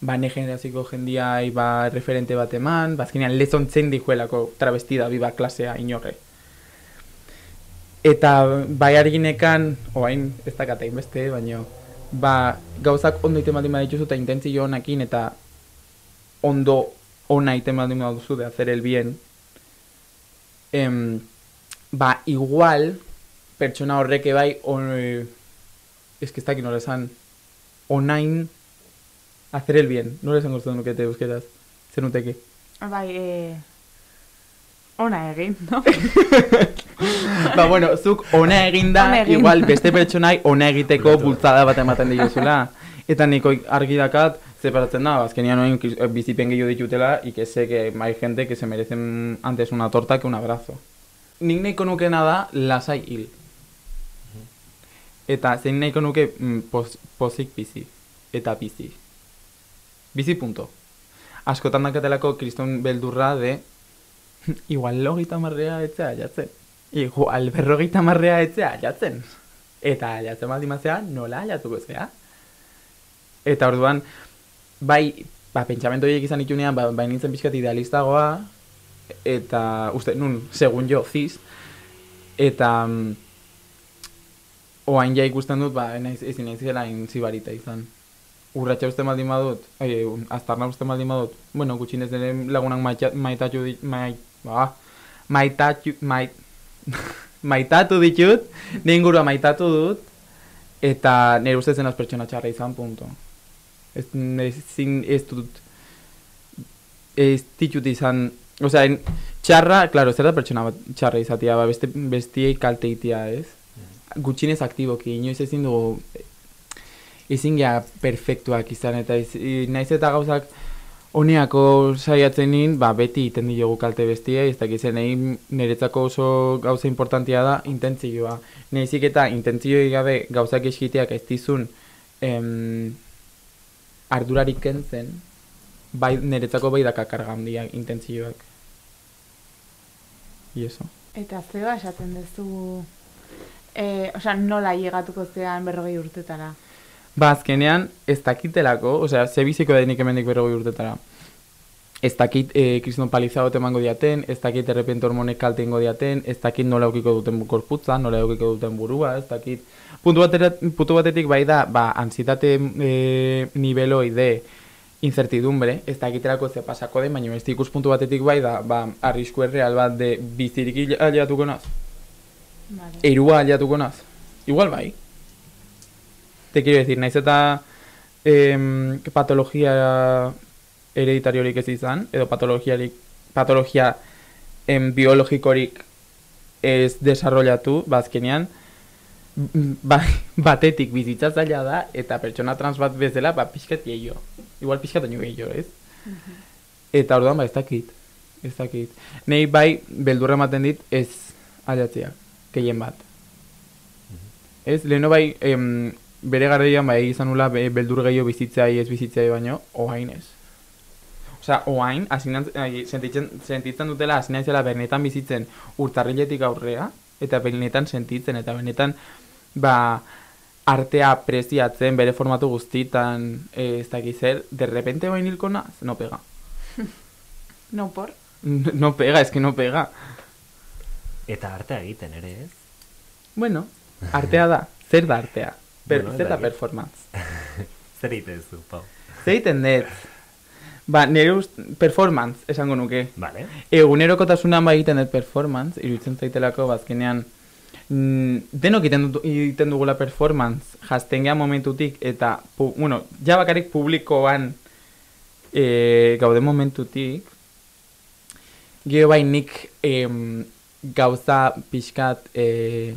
Ba, ne generaziko jendiai ba, referente bat eman, ba, azkenean lezontzen dijuelako travestida biba klasea inorre. Eta bai arginekan, oain ez dakat beste, baino, ba, gauzak ondo iten baldin badituzu eta intentzio honakin eta ondo ona iten baldin baduzu de hacer el bien, em, ba, igual, pertsona horrek bai, on, eh, es que ez dakit nola esan, onain hacer el bien, nola esan goztu nukete euskeraz, zenuteke. Bai, eh, ona egin, no? ba, bueno, zuk ona eginda, Ona egin. igual beste pertsonai ona egiteko bultzada bat ematen diozula. Eta niko argi dakat, separatzen da, azkenian noin bizipen gehiago ditutela, y que sé que hay gente que se merecen antes una torta que un abrazo. Nik nahiko nukena da, lasai hil. Eta zein nahiko nuke mm, poz, pozik bizi. Eta bizi. Bizi punto. Askotan dakatelako kriston beldurra de igual logeita marrea etzea jatzen. Igual berrogeita marrea etzea jatzen. Eta jatzen baldin mazea, nola jatuko zea. Eta orduan, bai, ba, pentsamentu horiek izan itunean, ba, bai nintzen pixkat idealistagoa, eta uste, nun, segun jo, ziz, eta mm, oain ja ikusten dut, ba, naiz, ezin naiz zela zibarita izan. Urratxa uste baldin badut, oi, aztarna uste baldin badut, bueno, gutxinez nire lagunak maita, maitatu dit, mait, ba, maitatu, mait, maitatu ditut, nire ingurua maitatu dut, eta nire ustez zenaz pertsona txarra izan, punto. Ez, ezin, ez dut, ez ditut izan, osea, en, txarra, claro, zer da pertsona bat txarra izatea, ba, beste, bestiei kalte itea, ez? Gutxinez aktiboki, inoiz ezin dugu ezin gea perfektuak izan, eta ez, naiz eta gauzak honeako saiatzen nin, ba, beti iten diogu kalte bestia, ez dakiz nahi niretzako oso gauza importantia da intentzioa. Nahizik eta intentzioi gabe gauzak eskiteak ez dizun em, ardurarik kentzen, bai, niretzako bai daka karga handia intentzioak. I eso. Eta zeba esaten duzu, e, osea, nola llegatuko zean berrogei urtetara. Ba, azkenean, ez dakitelako, osea, ze biziko da nik hemendik berrogei urtetara. Ez dakit e, kriston paliza emango diaten, ez dakit errepente hormonek kalte ingo diaten, ez dakit nola eukiko duten korputza, nola eukiko duten burua, ez dakit. Puntu, batera, puntu batetik bai da, ba, ansietate e, niveloi de incertidumbre, ez dakiterako ze pasako den, baina ez ikuspuntu batetik bai da, ba, arrisku erreal bat de bizirik aliatuko naz, Vale. erua aliatuko naz. Igual bai. Te quiero decir, naiz eta em, patologia hereditariorik ez izan, edo patologiarik, patologia em, biologikorik ez desarrollatu, bazkenean, ba, batetik bizitza zaila da, eta pertsona trans bat bezala, ba, pixkat gehiago. Igual pixkat oinu gehiago, ez? Eta orduan, ba, ez dakit. Ez dakit. Nei bai, beldurra ematen dit, ez aliatzea, gehien bat. Ez, leheno bai, em, bere garaian bai izan nula be, beldur gehiago bizitzai ez bizitzai baino, oain ez. Osea, oain, sentitzen, sentitzen dutela, asinantzela benetan bizitzen urtarriletik aurrea, eta benetan sentitzen, eta benetan, ba, artea preziatzen, bere formatu guztitan, eh, ez dakiz zer, de repente oain hilko naz, no pega. No por? No pega, es que no pega. Eta artea egiten ere, ez? Bueno, artea da, zer da artea? Per, Bueno, zer da performance? Zer egiten zu, Pau? Zer egiten dut? Ba, nire ust, performance, esango nuke. Vale. Egunerokotasunan ba egiten dut performance, iruditzen zaitelako bazkenean mm, denok egiten, dugula performance, jazten gehan momentutik, eta, pu, bueno, ja bakarrik publikoan e, gaude momentutik, gero bai nik em, gauza pixkat e,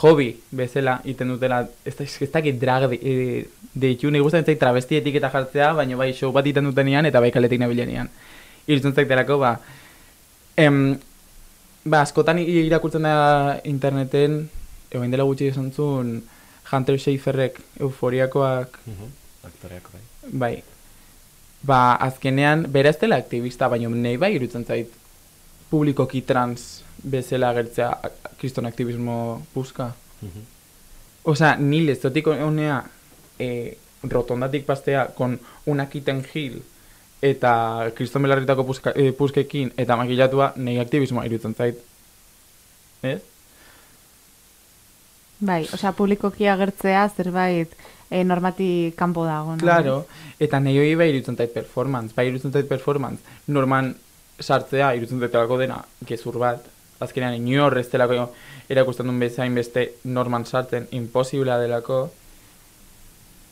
hobby bezala egiten dutela, ez da, ez dakit drag de, e, deitu, nahi gustatzen zait travesti etiketa jartzea, baina bai show bat egiten dutenean eta bai kaletik nabilenean. Iruditzen zaitelako, ba, em, ba, askotan irakurtzen da interneten, egoin dela gutxi esan zuen, Hunter Schaferrek euforiakoak, Mhm. Aktoreak bai. bai, ba, azkenean, bera ez dela aktivista, baina nahi bai iruditzen zait publikoki trans bezala agertzea a- kriston aktivismo buska. Mhm. Osea, ni lezotik honea e, rotondatik pastea kon una kitten hill eta kriston belarritako puska, e, puskekin eta makilatua nahi aktivismoa iruditzen zait. Ez? Bai, osea, publikoki agertzea zerbait e, normati kanpo dago, no? Claro, eta nahi hori bai iruditzen zait performance, bai iruditzen zait performance, norman sartzea iruditzen zaitelako dena gezur bat, azkenean inor ez delako erakusten duen bezain beste norman sartzen, imposiblea delako,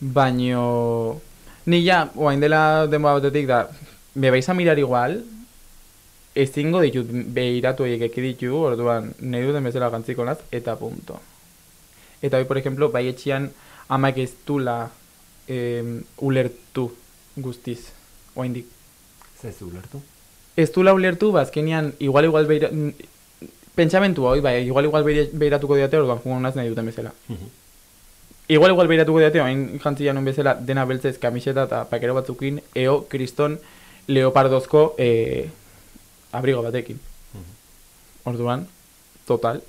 baino ni ja, oain dela denboa batetik da, me a mirar igual, ezingo ditut behiratu horiek eki ditu, orduan nahi duten bezala gantziko naz, eta punto. Eta hoi, por ejemplo, bai etxian amak ez dula em, ulertu guztiz, oaindik. Zezu ulertu? Ez dula ulertu, ba, azkenean, igual, igual, beira, mm, pentsamentu hoi, bai, igual, igual beira- beiratuko diate, orduan jugo naz nahi duten bezala. Mhm. Igual, igual beiratuko diate, oain jantzia nun bezala, dena beltzez kamiseta eta pakero batzukin, eo, kriston, leopardozko e, abrigo batekin. Mhm. Orduan, total.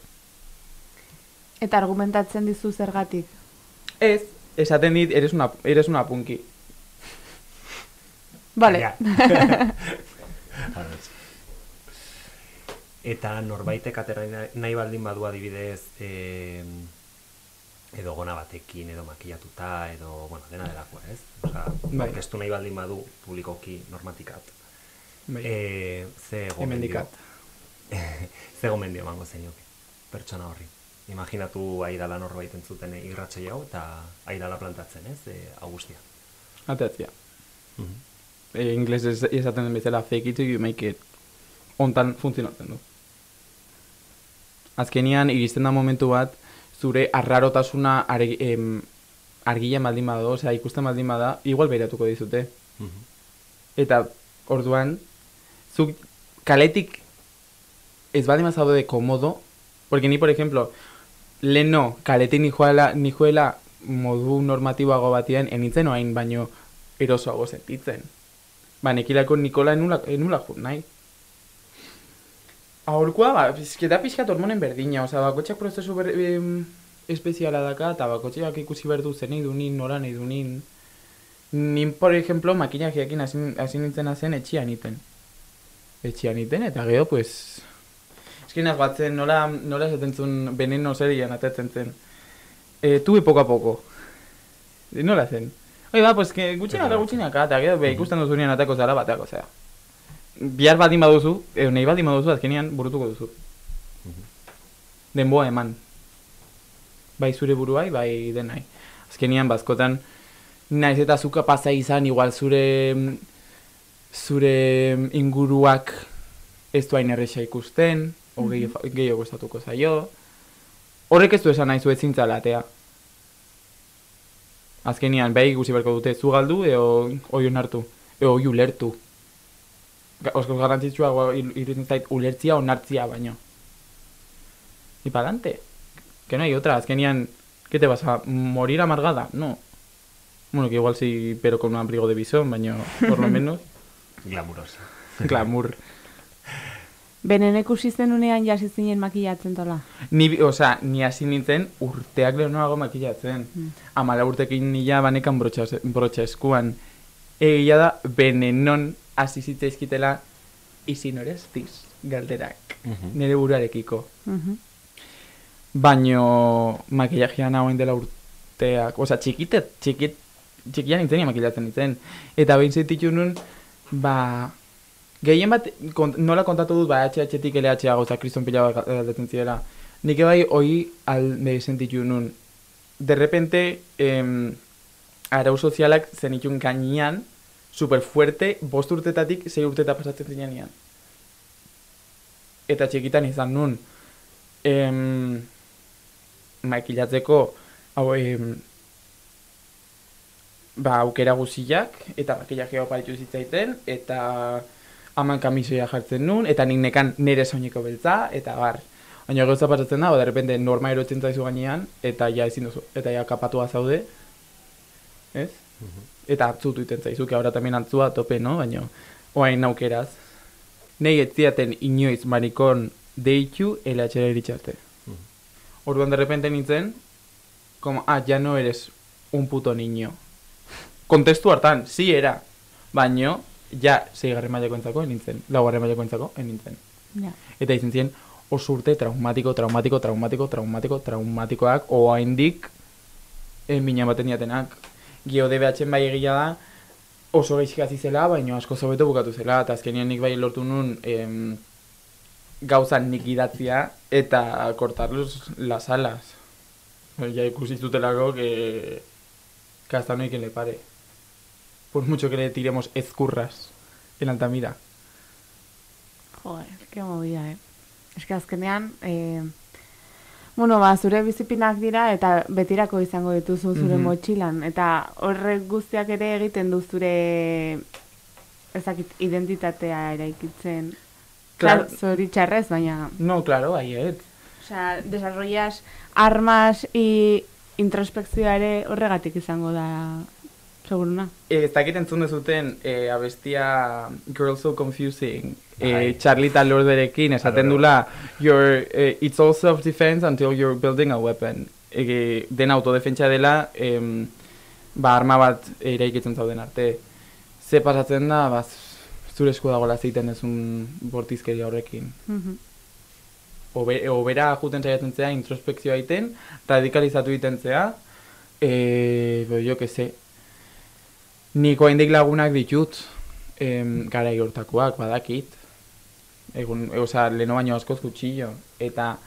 Eta argumentatzen dizu zergatik. Ez, esaten dit, eres una, eres una punki. Vale. Eta norbaitek atera nahi- baldin badu adibidez eh, edo gona batekin, edo makillatuta, edo, bueno, dena delakoa, ez? Osa, Bai. orkestu nahi baldin badu publikoki normatikat. Bai. Eh, ze gomendio, ze gomendio emango zenioke, pertsona horri. Imaginatu aidala norbait entzuten irratxe hau, eta aidala plantatzen, ez, e, Augustia. Atatzia. Mhm. E, ingles ez, esaten den bezala fake it till you make it. Ontan funtzionatzen du. Azkenian iristen da momentu bat zure arrarotasuna are, em, argila baldin bada, osea, ikusten baldin bada, igual behiratuko dizute. Eta, orduan, zuk kaletik ez baldin bazaude komodo, porque ni, por ejemplo, leno kaletik nijoela, nijoela modu normatiboago batian, enitzen oain baino erosoago sentitzen. Ba, nekilako Nikola enula, enula nahi. Aurkoa, ba, pizketa pixkat hormonen berdina, oza, bakotxak prozesu ber, em, espeziala daka, eta bakotxak ikusi berdu zen nahi du nin, nora nahi du nin. Nin, por ejemplo, makillajeekin hasi nintzen zen etxian iten. Etxian iten, eta gero, pues... Eskin az batzen, nola, nola esaten zuen veneno serian atetzen zen. E, tuve poco a poco. Nola zen? Oi, ba, pues, que gutxinaka, gutxinaka, eta gero, be, ikusten duzunean atako zara bateako, zera. Bihar baldin baduzu, e, nahi baldin baduzu, azkenean burutuko duzu. Denboa eman. Bai zure buruai, bai denai. Azkenean, bazkotan, naiz eta zuka pasa izan, igual zure zure inguruak ez du hain erresa ikusten, o gehiago, gustatuko zaio. Horrek ez du esan nahi zu ezintzala atea. Azkenean, bai ikusi beharko dute zu galdu, eo oi onartu, eo oi ulertu. Ga- Osko garrantzitsua iruditzen zait ulertzia onartzia baino. Y para adelante. Que no hay otra. Azkenean, ¿qué te vas a morir amargada? No. Bueno, que igual sí, pero con un abrigo de visón, baino, por lo menos, Glamurosa. glamour. Benen ikusi zenunean jasi zinen makillatzen tola. Ni, osea, ni hasi nintzen urteak lehenago makillatzen. Amala urtekin nila banekan brotxa, brotxa eskuan. Egia da, benenon hasi zitzaizkitela izin orestiz galderak. Nire buruarekiko. Mhm. Baino makillajean hauen dela urteak, osea, txikitet, txikit, txikian nintzen makillatzen nintzen. Eta behin zetitu nun, ba, gehien bat, kont, nola kontatu dut, ba, HH-tik LH-a gauza, kriston pila bat galdetzen zirela. Nik bai, hoi alde sentitu nun. De repente, em, arau sozialak zenitun gainean, super fuerte, bost urtetatik, sei urteta pasatzen zinean. Eta txikitan izan nun, em, makillatzeko hau em, ba, aukera guziak eta makillajea oparitu zitzaiten eta haman kamisoia jartzen nun eta nik nekan nire soineko beltza eta bar Baina gauza pasatzen da, ba, de repente norma erotzen zaizu gainean eta ja ezin duzu, eta ja kapatua zaude, ez? Eta atzutu iten zaizu, que ahora también antzua a tope, no? Baina, oain aukeraz. Nei ez ziaten inoiz marikon deitu LHR eritxarte. Orduan de repente nintzen, como, ah, ya no eres un puto niño. Kontestu hartan, sí era, baino, ja, zeigarren mailako entzako, nintzen, laugarren mailako entzako, nintzen. Ja. Eta izan ziren, oso urte traumatiko, traumatiko, traumatiko, traumatiko, traumatikoak, oaindik, mina baten diatenak. Gio DBH bai egia da, oso hasi zela, baina asko zobeto bukatu zela, eta azkenean nik bai lortu nun em, gauzan nik idatzia eta kortarlos las alas. Ya ikusi zutelako que, que hasta no hay quien le pare. Por mucho que le tiremos ezkurras en Altamira. Joder, que movida, eh. Eske azkenean, eh, bueno, ba, zure bizipinak dira eta betirako izango dituzu zure Mhm. motxilan. Eta horrek guztiak ere egiten du zure ezakit, identitatea eraikitzen. Claro. Claro, zoritxarrez, baina... No, claro, baiet. Osea, desarrollas armas y introspekzioa ere horregatik izango da seguruna. Eh, ez dakit entzun dezuten eh, abestia Girl So Confusing. Eh. Charlie eta Lorderekin esaten dula your, eh, It's all self-defense until you're building a weapon. Eh, den autodefentsa dela em, ba, arma bat eraikitzen zauden arte. Ze pasatzen da, ba, zure esku dagoela zeiten ezun bortizkeria horrekin. Mhm. Obe, obera juten saiatzen zea, introspekzioa egiten, radikalizatu egiten zea, e, bo, jo, que se, nik oraindik lagunak ditut, em, gara hortakoak, badakit, egun, e, osea, leno baino askoz gutxillo, eta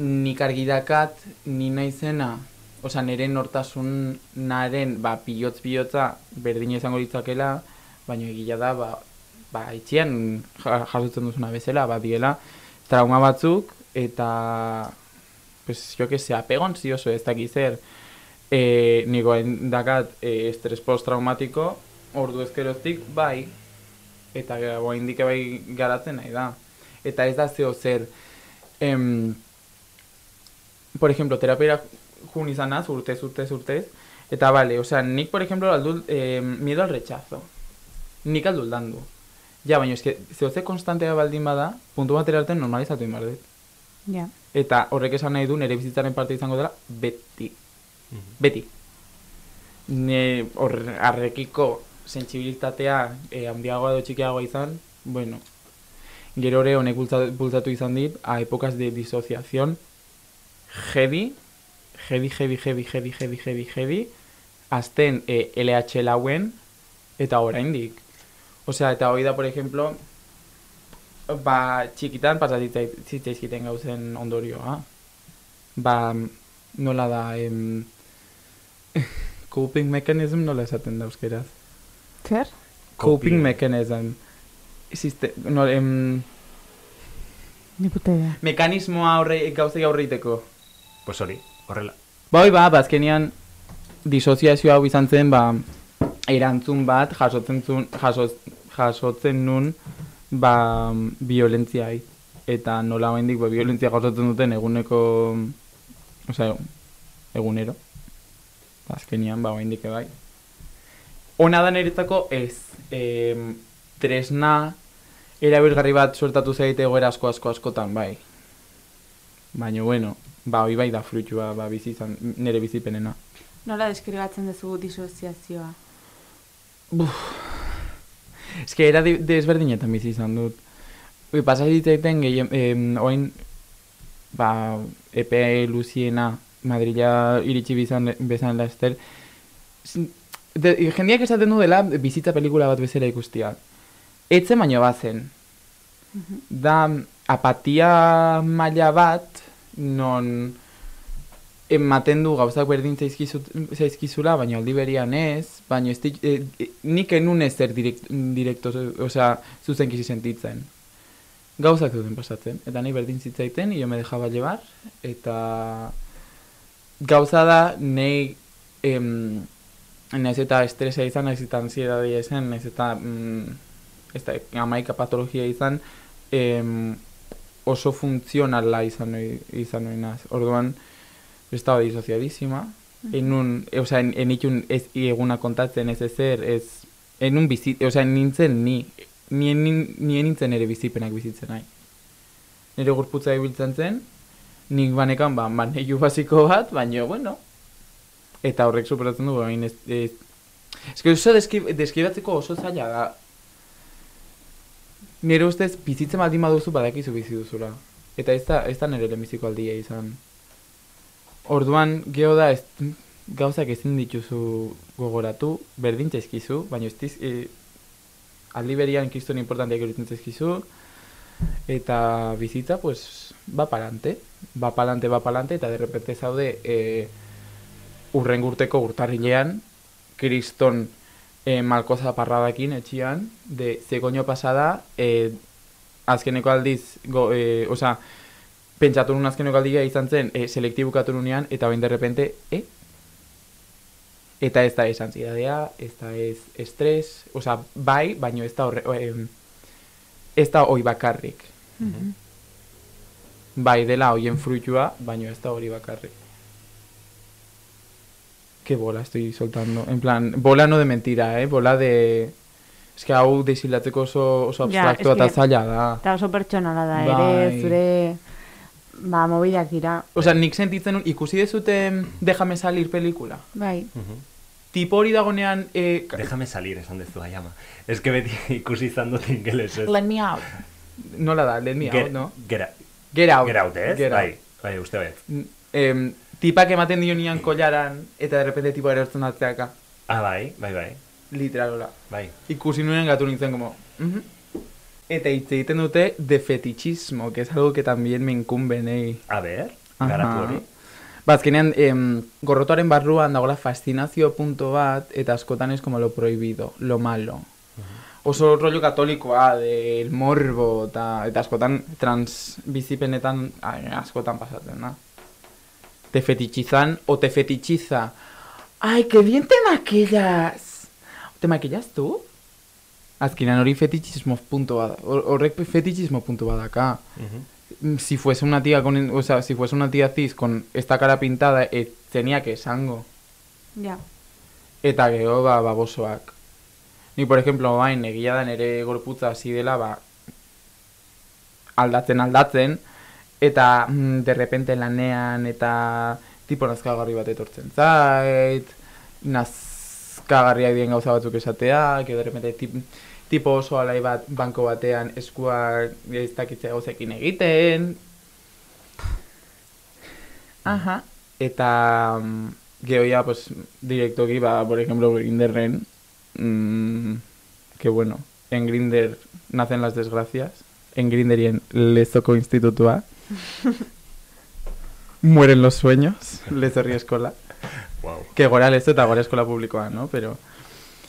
nik argi dakat, ni naizena, osea, nire nortasunaren, ba, pilotz pilotza, berdina izango ditzakela, baina egia da, ba, ba, itxian ja- jasotzen duzuna bezala, ba, diela, trauma batzuk, eta, pues, jo que se, apego ansioso ez dakiz zer, e, niko hain dakat e, estres post-traumatiko, ordu ezkeroztik, bai, eta guain dike bai garatzen nahi da. Eta ez da zeo zer, em, por ejemplo, terapia jun izan naz, urtez, urtez, urtez, eta bale, osea, nik, por ejemplo, aldul, eh, miedo al rechazo. Nik dandu. Ja, baina, eske, zeo ze konstantea baldin bada, puntu batera arte normalizatu inbar dut. Ja. Eta horrek esan nahi du nire bizitzaren parte izango dela beti. Beti. Ne hor arrekiko sentsibilitatea e, handiagoa edo txikiagoa izan, bueno, gero ere honek bultzatu izan dit a épocas de disociación heavy, heavy, heavy, heavy, heavy, heavy, heavy, heavy, azten e, LH lauen, eta oraindik. Osea, eta hoi da, por ejemplo, ba, txikitan pasatit zitzaizkiten gauzen ondorioa. Ba, nola da, em, coping mechanism nola esaten da euskeraz. Zer? Coping mechanism. Siste, no, em, Ni puta idea. mekanismoa aurre, gauzei aurreiteko. Pues hori, horrela. Bai, ba, bazkenian disoziazio hau izan zen, ba, erantzun bat jasotzen zuen, jaso, jasotzen nun, ba, violentziai. Eta nola hoendik, ba, violentzia jasotzen duten eguneko, osea, egunero. Azkenian, ba, hoendik bai. Ona da niretzako ez, em, tresna, erabilgarri bat suertatu zaite egoera asko asko askotan, bai. Baina, bueno, ba, hoi bai da fruitua, ba, bizi izan, nire bizipenena. Nola deskribatzen duzu disoziazioa? Ez que era de- desberdinetan bizi izan dut. Ui, pasa ditzaiten gehien, em, oain, ba, epe luziena, Madrila iritsi bizan, bezan laster, de, jendeak esaten du dela bizitza pelikula bat bezala ikustia. Etzen baino bazen. Da apatia maila bat, non ematen du gauzak berdin zaizkizu- zaizkizula, baina aldi berian ez, baina ez dit, e, e, nik enun ezer direkt, direkto, osea, zuzenkizi sentitzen. Gauzak zuten pasatzen, eta nahi berdin zitzaiten, jo me dejaba llevar, eta gauza da, nahi, em, naiz eta estresa izan, naiz eta ansiedadia izan, naiz eta mm, ez da, amaika patologia izan, em, oso funtzionala izan izan ohi naz. Orduan, estaba disociadísima, en un, o sea, en, en itun ez eguna kontatzen ez ezer, ez, en un bizit, o sea, nintzen ni, ni, ni, ni nintzen ere bizipenak bizitzen nahi. Nire gorputza ibiltzen zen, nik banekan, ba, maneiu basiko bat, baina, bueno, eta horrek superatzen du, baina ez, ez, ez que oso deski- deskribatzeko oso zaila da. Nire ustez, bizitzen baldin baduzu badakizu bizi duzula. Eta ez da, ez da nire lehenbiziko aldia izan. Orduan, geho da, ez, gauzak ezin dituzu gogoratu, berdin tzaizkizu, baina ez diz, e, aldi berian kriston importanteak eruditzen zaizkizu, eta bizitza, pues, va palante, va palante, va palante, eta de repente zaude, e, urrengurteko urtarrilean, kriston e, malkoza parradakin etxian, de ze pasada, e, azkeneko aldiz, go, e, osea, pentsatu nun azkeneko aldia izan zen, e, selektibukatu nunean, eta bain de repente, e? Eta ez da ez ansiedadea, ez da ez estres, osea, bai, baino ez da horre, em, ez da hoi bakarrik. Bai, dela hoien fruitua, baino ez da hori bakarrik. Qué bola estoy soltando. En plan, bola no de mentira, eh? Bola de... Es que hau desilatzeko oso, oso abstraktu eta zaila da. Eta oso pertsonala da Bai. ere, zure... Ba, mobidak dira. Osea, nik sentitzen, ikusi dezute Déjame salir pelikula. Bai. Tipo hori dagonean... Eh, ka- Déjame salir, esan dezu aiama. Ez que beti ikusi izan dut ingelesez. let me out. Nola da, let me Get, out, no? Get, out. Get out. Get out, ez? Get out. Bai, bai, uste bet. Em, tipak ematen dio nian kollaran, eta de repente tipo erortzen atzeaka. Ah, bai, bai, bai. Literalola. Bai. Ikusi nuen gatu nintzen como... "Mhm". Eta hitz egiten dute de fetichismo, que es algo que también me incumbe nei. A Aha. garatu hori. Ba, azkenean, em, gorrotoaren barruan dagoela fascinazio punto bat, eta askotan es como lo prohibido, lo malo. Oso rollo katolikoa, del morbo, eta, eta askotan trans bizipenetan ai, askotan pasatzen da. Te fetichizan, o te fetichiza Ai, que bien te maquillas! Te maquillas tu? Azkenean hori fetichismo punto. Hor- Horrek fetichismo punto badaka. Mm, Si fuese una tía con, o sea, si fuese una tía cis con esta cara pintada, eh, tenía que esango. Ja. Eta gero, ba, babosoak. Ni, por ejemplo, bain, egia da nere gorputza hasi dela, ba, aldatzen aldatzen, eta mm, de repente lanean, eta tipo nazkagarri bat etortzen zait, nazkagarriak dien gauza batzuk esatea, que de repente tip, tipo oso alai bat banko batean eskua ez dakitze gauzekin egiten. Aha. Eta mm, gero ya, pues, direktoki, ba, por ejemplo, Grinderren, mm, que bueno, en Grinder nacen las desgracias, en Grinder y en Lezoko Institutua mueren los sueños, Lezorri Eskola, Wow. que gora lezo eta gora eskola publikoa, no? Pero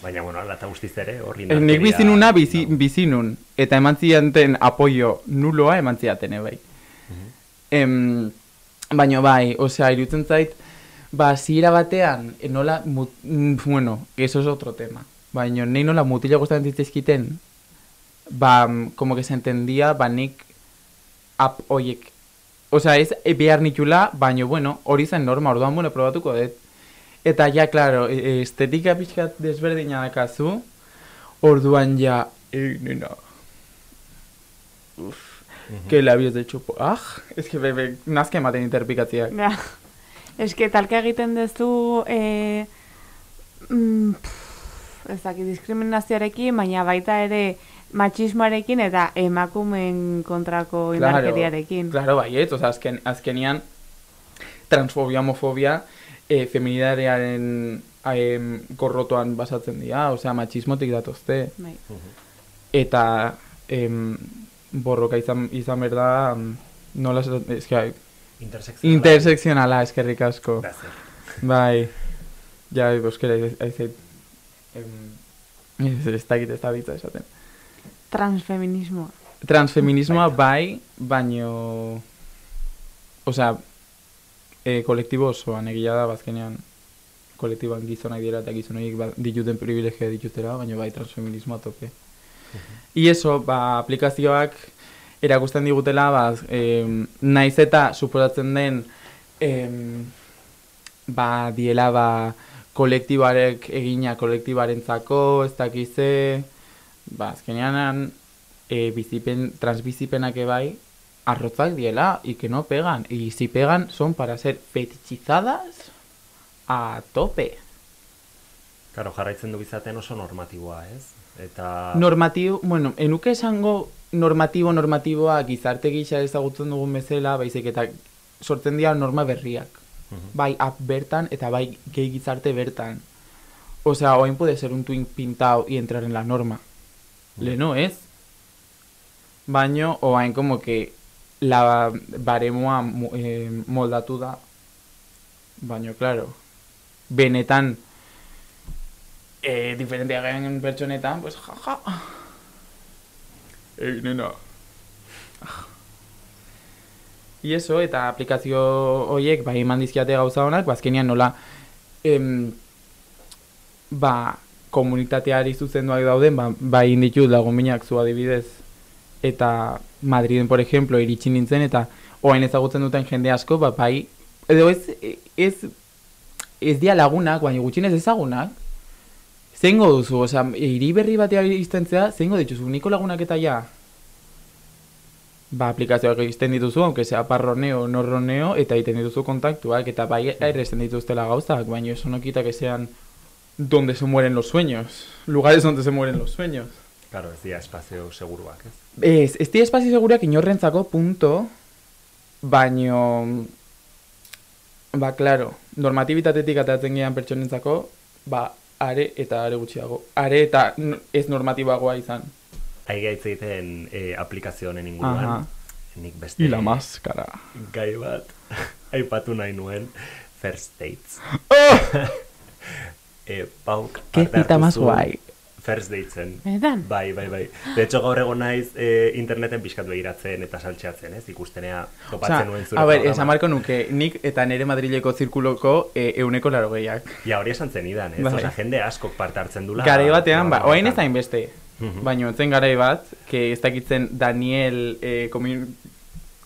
Baina, bueno, alata guztiz ere, horri Eh, nik bizinuna bizi, bizinun, eta eman zianten apoio nuloa eman ziaten, bai. Em, baina bai, osea, irutzen zait, ba, zira batean, eh, nola, mut, mm, bueno, eso es otro tema, baina nahi nola mutila gustatzen zitzaizkiten, ba, mm, como que se entendía, ba, nik ap oiek, osea, ez eh, behar nitula, baina, bueno, hori zen norma, orduan, bueno, probatuko dut. Eta ja, claro, e- e- estetika pixkat desberdina dakazu, orduan ja, eh, nena, uf, que labios de chupo, ah, es que bebe, nazke ematen interpikatziak. Ja. Eske talka egiten duzu e, mm, pff, ez dakit diskriminazioarekin, baina baita ere matxismoarekin eta emakumeen kontrako indarkeriarekin. Claro, baiet, oza, azken, azkenian, transfobia, homofobia, e, feminidadearen em, gorrotoan basatzen dira, osea, matxismotik datozte. Bai. Eta em, borroka izan, izan behar da, mm, nola esaten, ez que, Intersekzionala. intersekzionala eskerrik asko. Bai, ja, euskera, aizet, em, ez, ez dakit ez da bitza esaten. Transfeminismoa. Transfeminismoa bai, baino... Osea, e, kolektibo osoan egia da, bazkenean kolektiboan gizonak dira eta gizonoiek ba, dituten privilegioa ditutera, baina bai transfeminismoa tope. I eso, ba, aplikazioak erakusten digutela, ba, em, naiz eta suposatzen den em, ba, diela ba, kolektibarek egina kolektibarentzako, ez dakize, ba, azkenean e, bizipen, transbizipenak ebai, arrotzak diela, y que no pegan. Y si pegan, son para ser fetichizadas a tope. Karo, jarraitzen du bizaten oso normatiboa, ez? Eta... Normatibo, bueno, enuke esango normatibo normatiboa gizarte gisa ezagutzen dugun bezala, baizik eta sortzen dira norma berriak. Mhm. Bai, app bertan eta bai gehi gizarte bertan. Osea, oain puede ser un twin pintado y entrar en la norma. Leno ez. Baino, oain como que la baremoa eh, moldatu da. Baino, claro, benetan eh, diferentea garen pertsonetan, pues, jaja. Ei, nena. I eso, eta aplikazio horiek, bai, eman dizkiate gauza honak, bazkenian nola, em, ba, komunitateari zuzenduak dauden, ba, bai inditut lagunbinak zu adibidez, eta Madriden, por ejemplo, iritsi nintzen, eta oain ezagutzen duten jende asko, ba, bai, edo ez, ez, ez dia lagunak, baina gutxinez ezagunak, zeingo duzu, osea, hiri berri batea iztentzea, zeingo dituzu, niko lagunak eta ja, ba, aplikazioak egiten dituzu, aunque sea parroneo, norroneo, eta egiten dituzu kontaktuak, eta bai erresten dituztela gauzak, baina eso no quita que sean donde se mueren los sueños, lugares donde se mueren los sueños. Karo, ez dira espazio seguruak, ez? Ez, ez dira espazio segurak inorrentzako punto, baino, ba, claro, normatibitatetik atatzen gehan pertsonentzako, ba, are eta are gutxiago. Are eta ez normatiboagoa izan. Hai gaitz egiten e, aplikazio honen inguruan. Aha. Nik beste Y la máscara. gai bat aipatu nahi nuen First Dates. e, pauk cita hartu más guay. First datesen. Benetan? Bai, bai, bai. De hecho, gaur egon naiz eh, interneten pixkat behiratzen eta saltxeatzen, ez? Ikustenea topatzen nuen zure a ber, esan marko nuke, nik eta nere Madrileko zirkuloko e, euneko laro gehiak. Ja, hori esan zenidan, ez? Bai. Osea, jende askok parte hartzen dula. Garai batean, ba, oain ez horretan. hainbeste. Mhm. Baina zen garai bat, que ez dakitzen Daniel eh, komun...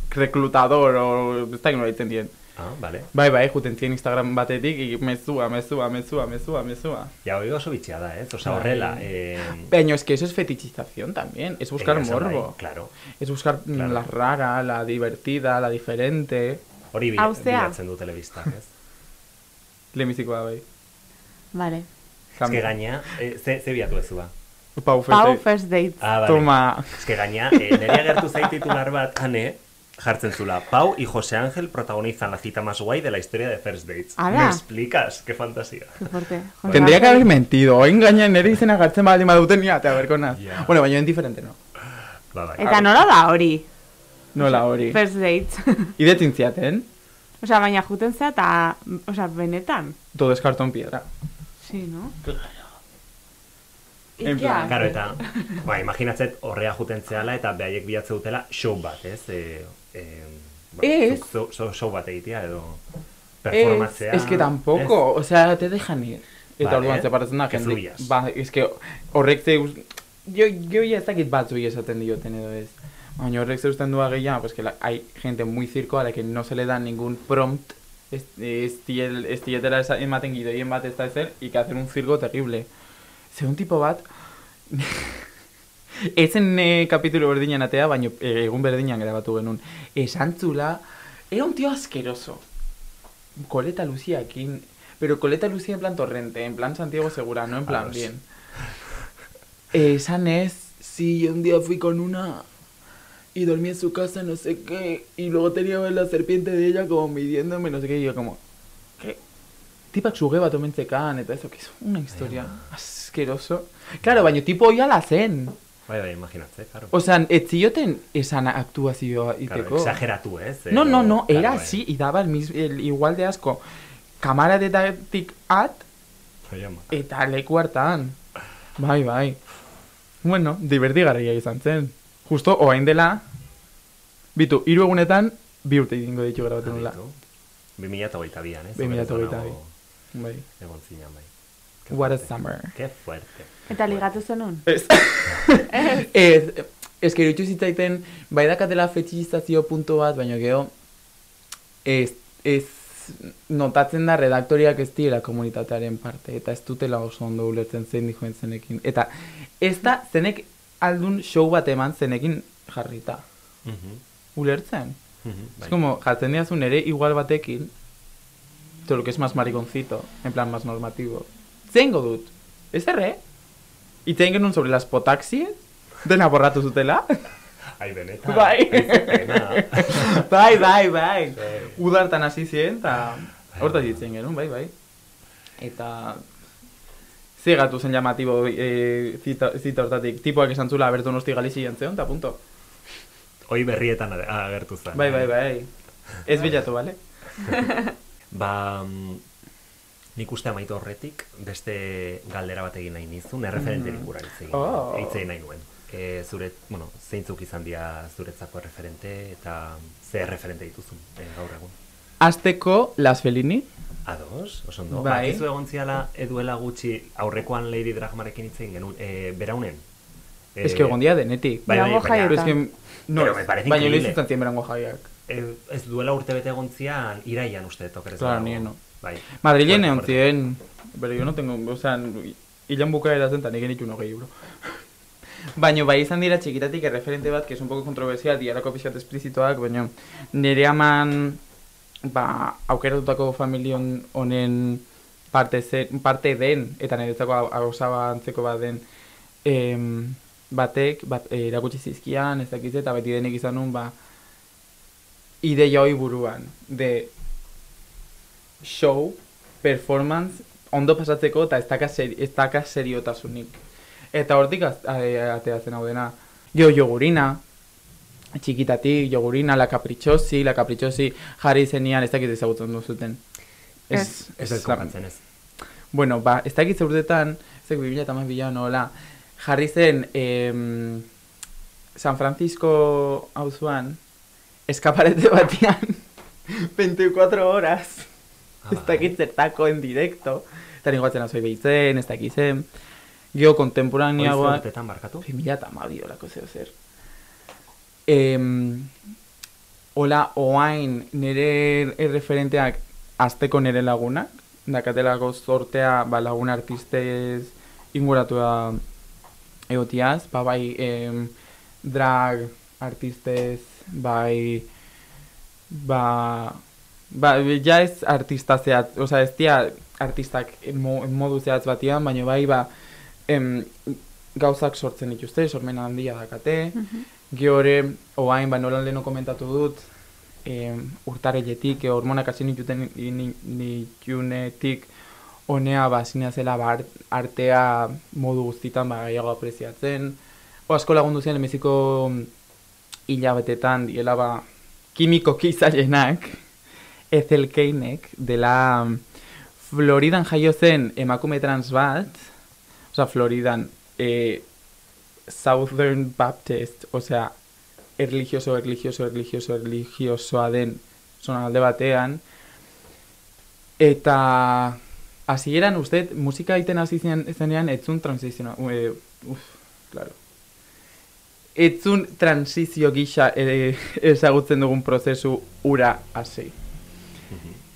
reklutador, o ez dakit nola ditzen dien. Ah, vale. Bai, bai, juten zien Instagram batetik, mezua, mezua, mezua, mezua, mezua. Ja, hori oso bitxia da, ez? Osea, horrela. Eh, Baina es que eso es fetichización también, es buscar egia esan bai, morbo. Claro. Es buscar mm, Claro. la rara, la divertida, la diferente. Hori bi- bilatzen du telebistak, ez? Lehenbizikoa bai. Vale. Ez que gaina, eh, ze, ze biatu ez ba? Pau, Pau feste. first dates. Ah, vale. Toma. Ez que gaina, eh, nire agertu zait titular bat, ane, jartzen zula. Pau y José Ángel protagonizan la cita más guay de la historia de First Dates. Ala. ¿Me explicas? Qué fantasía. Qué fuerte. José Tendría que haber mentido. Oin gaina nire izena gartzen baldin baduten ni ate aberkonaz. Ja. Bueno, baina en diferente no. Ba, bai. Eta nola da hori? Nola hori. First dates. Idetzin ziaten, Osea, baina juten zea eta, osea, benetan. todo es cartón piedra. Sí, no? En plan, Claro, eta, ba, imaginatzet horrea juten zehala eta behaiek bilatze dutela show bat, ez? E, e, ba, Ez. zuk zo- zo- show bat egitea edo Es, performatzea. es que tampoco, o sea, te dejan ir. Eta Vale. orduan separatzen da jende. Ba, es que horrek ze Jo, jo ya ez dakit batzuei esaten dioten edo ez. Baina horrek ze usten dua gehiago, pues que la, hay gente muy circo a la que no se le da ningún prompt ez, ez, tiel, ez tietera esa- ematen gidoien bat ez da ezer, y que hacen un circo terrible. Ze un tipo bat, Ezen e, kapitulu berdinan atea, baina e, egun berdinan grabatu genuen. Esan zula, era un tío asqueroso. Coleta Luciakin, pero Coleta Lucía en plan torrente, en plan Santiago Segura, no en plan Ados. bien. Esan es, sí, yo un día fui con una y dormí en su casa, no sé qué, y luego tenía la serpiente de ella como midiéndome, no sé qué, y yo como, ¿qué? Tipak suge bat omentzekan, eta eso, que es una historia asqueroso. Claro, baina tipo oia la zen. Bai, bai, imaginatze, claro. Osea, ez zioten esan aktuazioa Claro, iteko. exageratu, ez? No, Edo- no, no, era claro, eh. así, y daba el, mis, el igual de asko. Kamaradetatik at, Bai, ama. eta leku hartan. Bai, bai. Bueno, divertigarria izan zen. Justo, oain dela, bitu, hiru egunetan, bi urte egingo ditu grabatu nula. Aditu. 2022an, ez? 2022. Obeto Bai. Egon zinan, bai. What a summer. Qué fuerte. Eta ligatu zenun? Ez. Ez, ez que iruditu zitzaiten, bai dakatela fetxizazio punto bat, baina gero, ez, ez notatzen da redaktoriak ez direla komunitatearen parte, eta ez dutela oso ondo ulertzen zein dijoen zenekin. Eta ez da zenek aldun show bat eman zenekin jarrita. Mhm, Ulertzen. mhm, Es bai. como, jartzen diazun ere igual batekin, lo que es más mariconcito, en plan más normativo. Zengo dut. Ez erre? Genuen sobre las potaxies, dena borratu zutela. Ai, benetan. Bai. Bai, bai, bai. Udartan hasi ziren, eta hortaz ditzen genuen, bai, bai. Eta zegatu zen llamatibo e, zita, zita hortatik. Tipoak esan zula abertu nosti galizi jantzeon, eta punto. Hoi berrietan agertu zen. Bai, bai, bai. Ez bilatu, bale? Ba, mm, nik uste amaitu horretik, beste galdera bat egin nahi nizun, erreferenterik gura hitz egin, Oh. egin nahi nuen. E, zure, bueno, zeintzuk izan dira zuretzako referente eta ze referente dituzun e, gaur egun. Azteko Las Felini. Ados, oso ondo. Bai. Bakizu egon ziala eduela gutxi aurrekoan Lady Dragmarekin hitz egin genuen, e, beraunen. E, Ez que egon dia denetik. Bai, bai, baina. Pero es que... No, Pero me parece baina increíble. zien berango jaiak. e, ez duela urte bete egon zian, iraian uste tokerez. Claro, nien no. Bai. Madrilen egon ziren, pero yo no tengo, o sea, hilan bukaera zen, eta nik genitu hogei euro. Baina bai izan dira txikitatik erreferente bat, que es un poco controversial, diarako pixat esplizitoak, baina nire aman, ba, aukeratutako familion honen parte, zen, parte den, eta niretzako hausaba antzeko bat den, em, batek, bat, eh, erakutsi zizkian, ez dakiz, eta beti denek izan nun, ba, ideia hoi buruan, de show, performance, ondo pasatzeko eta ez daka, seri, ez daka seriotasunik. Eta hortik az- a- ateratzen hau dena. Jo, jogurina, txikitatik, jogurina, la caprichosi, la caprichosi, jarri zenian, ez dakit ezagutzen duzuten. Ez. Ez ez konpatzen ez. Bueno, ba, ez dakit ze urtetan, zek 2000 eta bila nola, jarri zen em, San Francisco auzoan eskaparete batean 24 horas ez dakit zertako en directo eta ningoatzen azoi behitzen, ez dakit zen. Geo Hori kontemporaneagoa urtetan barkatu? 2000 eta amabi olako zeo zer. Em, hola, oain nire erreferenteak azteko nire lagunak, dakatelako sortea ba, lagun artistez inguratua egotiaz, ba, bai em, drag artistez, bai ba, ba, ja ez artista zehatz, oza, ez dia artistak mo, modu zehatz batian, baina bai, ba, em, gauzak sortzen dituzte, sormena handia dakate, Geore, oain, ba, nolan leheno komentatu dut, em, urtareletik, e, hormonak hasi nituten ni- nitunetik, honea, ba, zinea zela, ba, art- artea modu guztitan, ba, gehiago apreziatzen. O, asko lagundu zian, lemeziko hilabetetan, diela, ba, kimikoki zailenak, ezelkeinek, dela Floridan jaio zen emakume trans bat, osea, Floridan, eh, Southern Baptist, osea, erligioso, erligioso, erligioso, erligiosoa den zonalde batean, eta hasieran uste, musika egiten hasi zen- zenean, etzun transizioa, e, uf, claro. Etzun transizio gisa e, ezagutzen dugun prozesu ura hasi.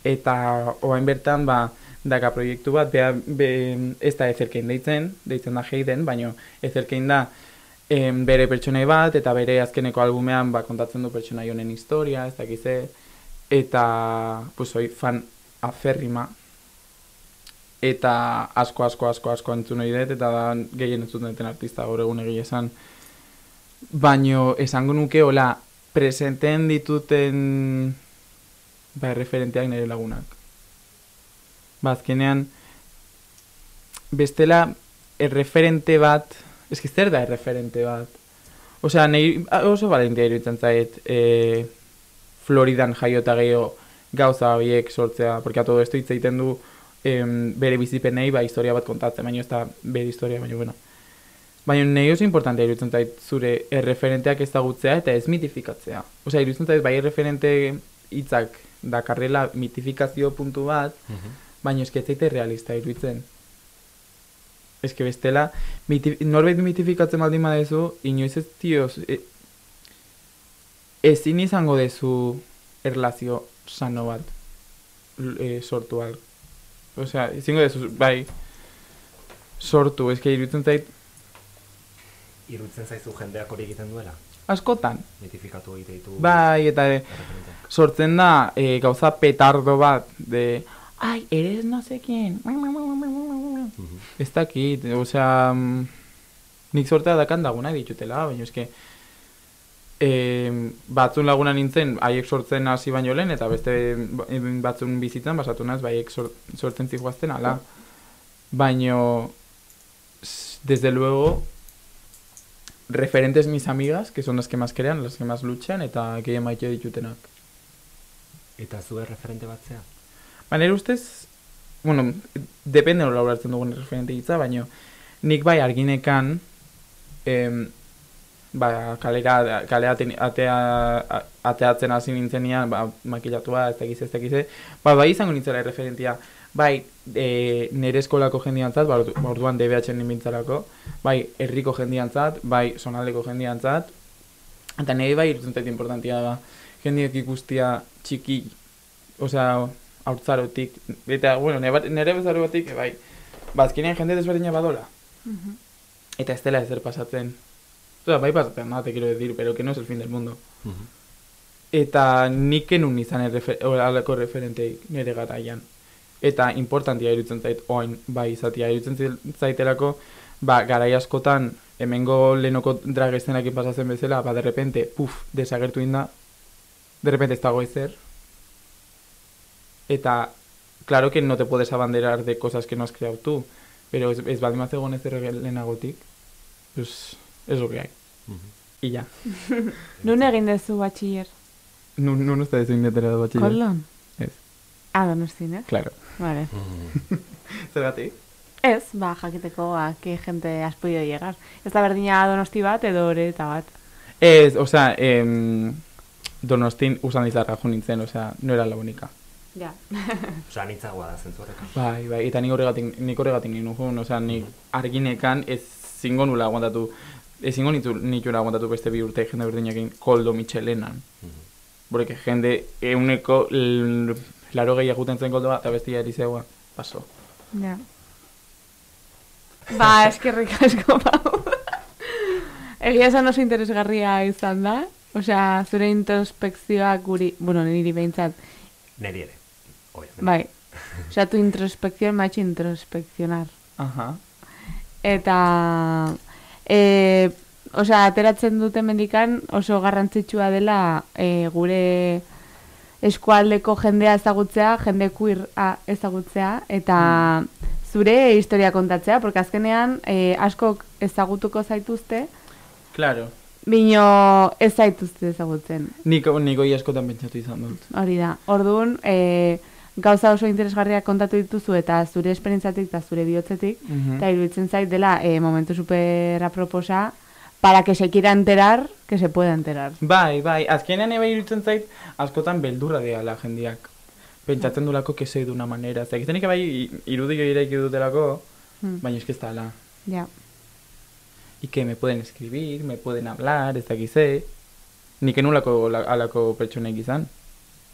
Eta oain bertan, ba, daka proiektu bat, bea, be, ez da ezerkein deitzen, deitzen da Heiden, baino ezerkein da em, bere pertsonai bat, eta bere azkeneko albumean ba, kontatzen du pertsonai honen historia, ez dakize, eta, pues, oi, fan aferrima, eta asko, asko, asko, asko entzun ohi dut, eta da gehien entzuten duten artista gaur egun egia esan. Baino, esango nuke, hola, presenten dituten ba, referenteak nire lagunak. Ba, azkenean, bestela, erreferente bat, eski zer da erreferente bat? Osea, nahi oso valentia iruditzen zait, e, Floridan jaiota gehiago gauza horiek sortzea, porque a todo esto hitz egiten du em, bere bizipenei, ba, historia bat kontatzen, baina ez da bere historia, baina bueno. Baina nahi oso importantea iruditzen zait zure erreferenteak ezagutzea eta ez mitifikatzea. Osea, iruditzen zait bai erreferente hitzak dakarrela mitifikazio puntu bat, baina eske ez zaite realista iruditzen. Eske bestela, miti, norbait mitifikatzen baldin badezu, inoiz ez dioz, e, ezin izango dezu erlazio sano bat e, sortu al. Osea, izango dezu, bai, sortu, eske iruditzen zait Irutzen zaizu jendeak hori egiten duela? Askotan. Mitifikatu egite ditu Bai, eta e, erreferenteak. sortzen da e, gauza petardo bat, de, ai, eres no sé quién, Mhm. Ez dakit, osea, mm, nik sortea dakan laguna ditutela, baina eske e, batzun laguna nintzen, haiek sortzen hasi baino lehen, eta beste ba- batzun bizitzan basatu naz, haiek sor, sortzen zigoazten ala. Baino, desde luego, referentes mis amigas, que son las que más crean, las que más luchan, eta gehien maite ditutenak. Eta zu erreferente bat zea? Ba, nire ustez, bueno, depende nola ulertzen dugun referente hitza, baino nik bai arginekan em, ba, kalera, kalera atea, ateatzen hasi nintzenean, ba, makilatua, ez dakiz, ez dakiz, ba, bai izango nintzela referentia, bai, e, nire eskolako jendiantzat, ba, ordu- ba, orduan DBH nintzalako, bai, herriko jendiantzat, bai, sonaldeko jendiantzat, eta nire bai irutzen zait importantia da, jendiak ikustia txiki, osea, haurtzarotik, eta, bueno, nire, nire bezarotik, bai, bazkinean jende desberdina badola, eta ez dela ezer pasatzen. Osea, bai pasatzen, nada te quiero decir, pero que no es el fin del mundo. Eta nik enun izan errefer, alako referentei nire garaian. Eta importantia iruditzen zait, oain, bai izatia iruditzen zait- zaitelako, ba, garai askotan, hemengo lehenoko drag eszenakin pasatzen bezala, ba, de repente, puf, desagertu inda, de repente ez dago ezer. Eta, claro que no te puedes abanderar de cosas que no has creado tú, pero ez, ez baldin bazegoen ezer lehenagotik, pues, es lo que hay. Y ya. Nun egin dezu batxiller? Nun, nun uste dezu indetera da batxiller. Kolon? Ez. Ah, donostin, eh? Claro. Vale. Zergatik? Ez, ba, jakiteko, a, que gente has podido llegar. Ez da berdina donosti bat, edo hori eta bat. Ez, osea, em, donostin usan dizarra jo nintzen, osea, no era la única. Ja. Osa, nitzagoa da zentzu horrekan. Bai, bai, eta nik horregatik, nik horregatik ninu jun, osea, nik arginekan ez zingo nula aguantatu, ez zingo nitu, nitula aguantatu beste bi urte jende berdinekin koldo mitxelenan. Mhm. Porque jende euneko laro gehiago juten zen koldoa, eta bestia erizegoa, paso. Ja. Ba, eskerrik asko, Pau. Egia esan oso interesgarria izan da. Osea, zure introspekzioa guri, bueno, niri behintzat, Neri ere, obviamente. bai. Osea, tu introspekzioa hecho introspekzionar. Aha. Eta, e, osea, ateratzen dute mendikan oso garrantzitsua dela e, gure eskualdeko jendea ezagutzea, jende queera ezagutzea, eta zure historia kontatzea, porque azkenean e, askok ezagutuko zaituzte, Claro. bino ez zaituzte ezagutzen. Niko, niko askotan pentsatu izan dut. Hori da. Orduan, e, gauza oso interesgarriak kontatu dituzu eta zure esperientzatik eta zure bihotzetik, Mhm. Eta iruditzen zait dela eh, momentu super aproposa para que se quiera enterar, que se pueda enterar. Bai, bai, azkenean ebe iruditzen zait, askotan beldurra deala jendiak. Pentsatzen dulako que soy de una manera. Zer, egiten bai i- irudi iraiki dutelako, Hmm. baina eski ez da ala. Ja. Y que me pueden escribir, me pueden hablar, ez dakize. Nik enulako la- alako pertsonek izan.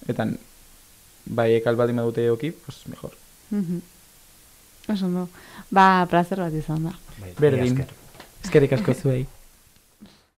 Eta bai ekal baldin badute oki, pues mejor. Mhm. Oso ondo. Ba, placer bat izan da. Bai, Berdin. Eskerrik asko zuei.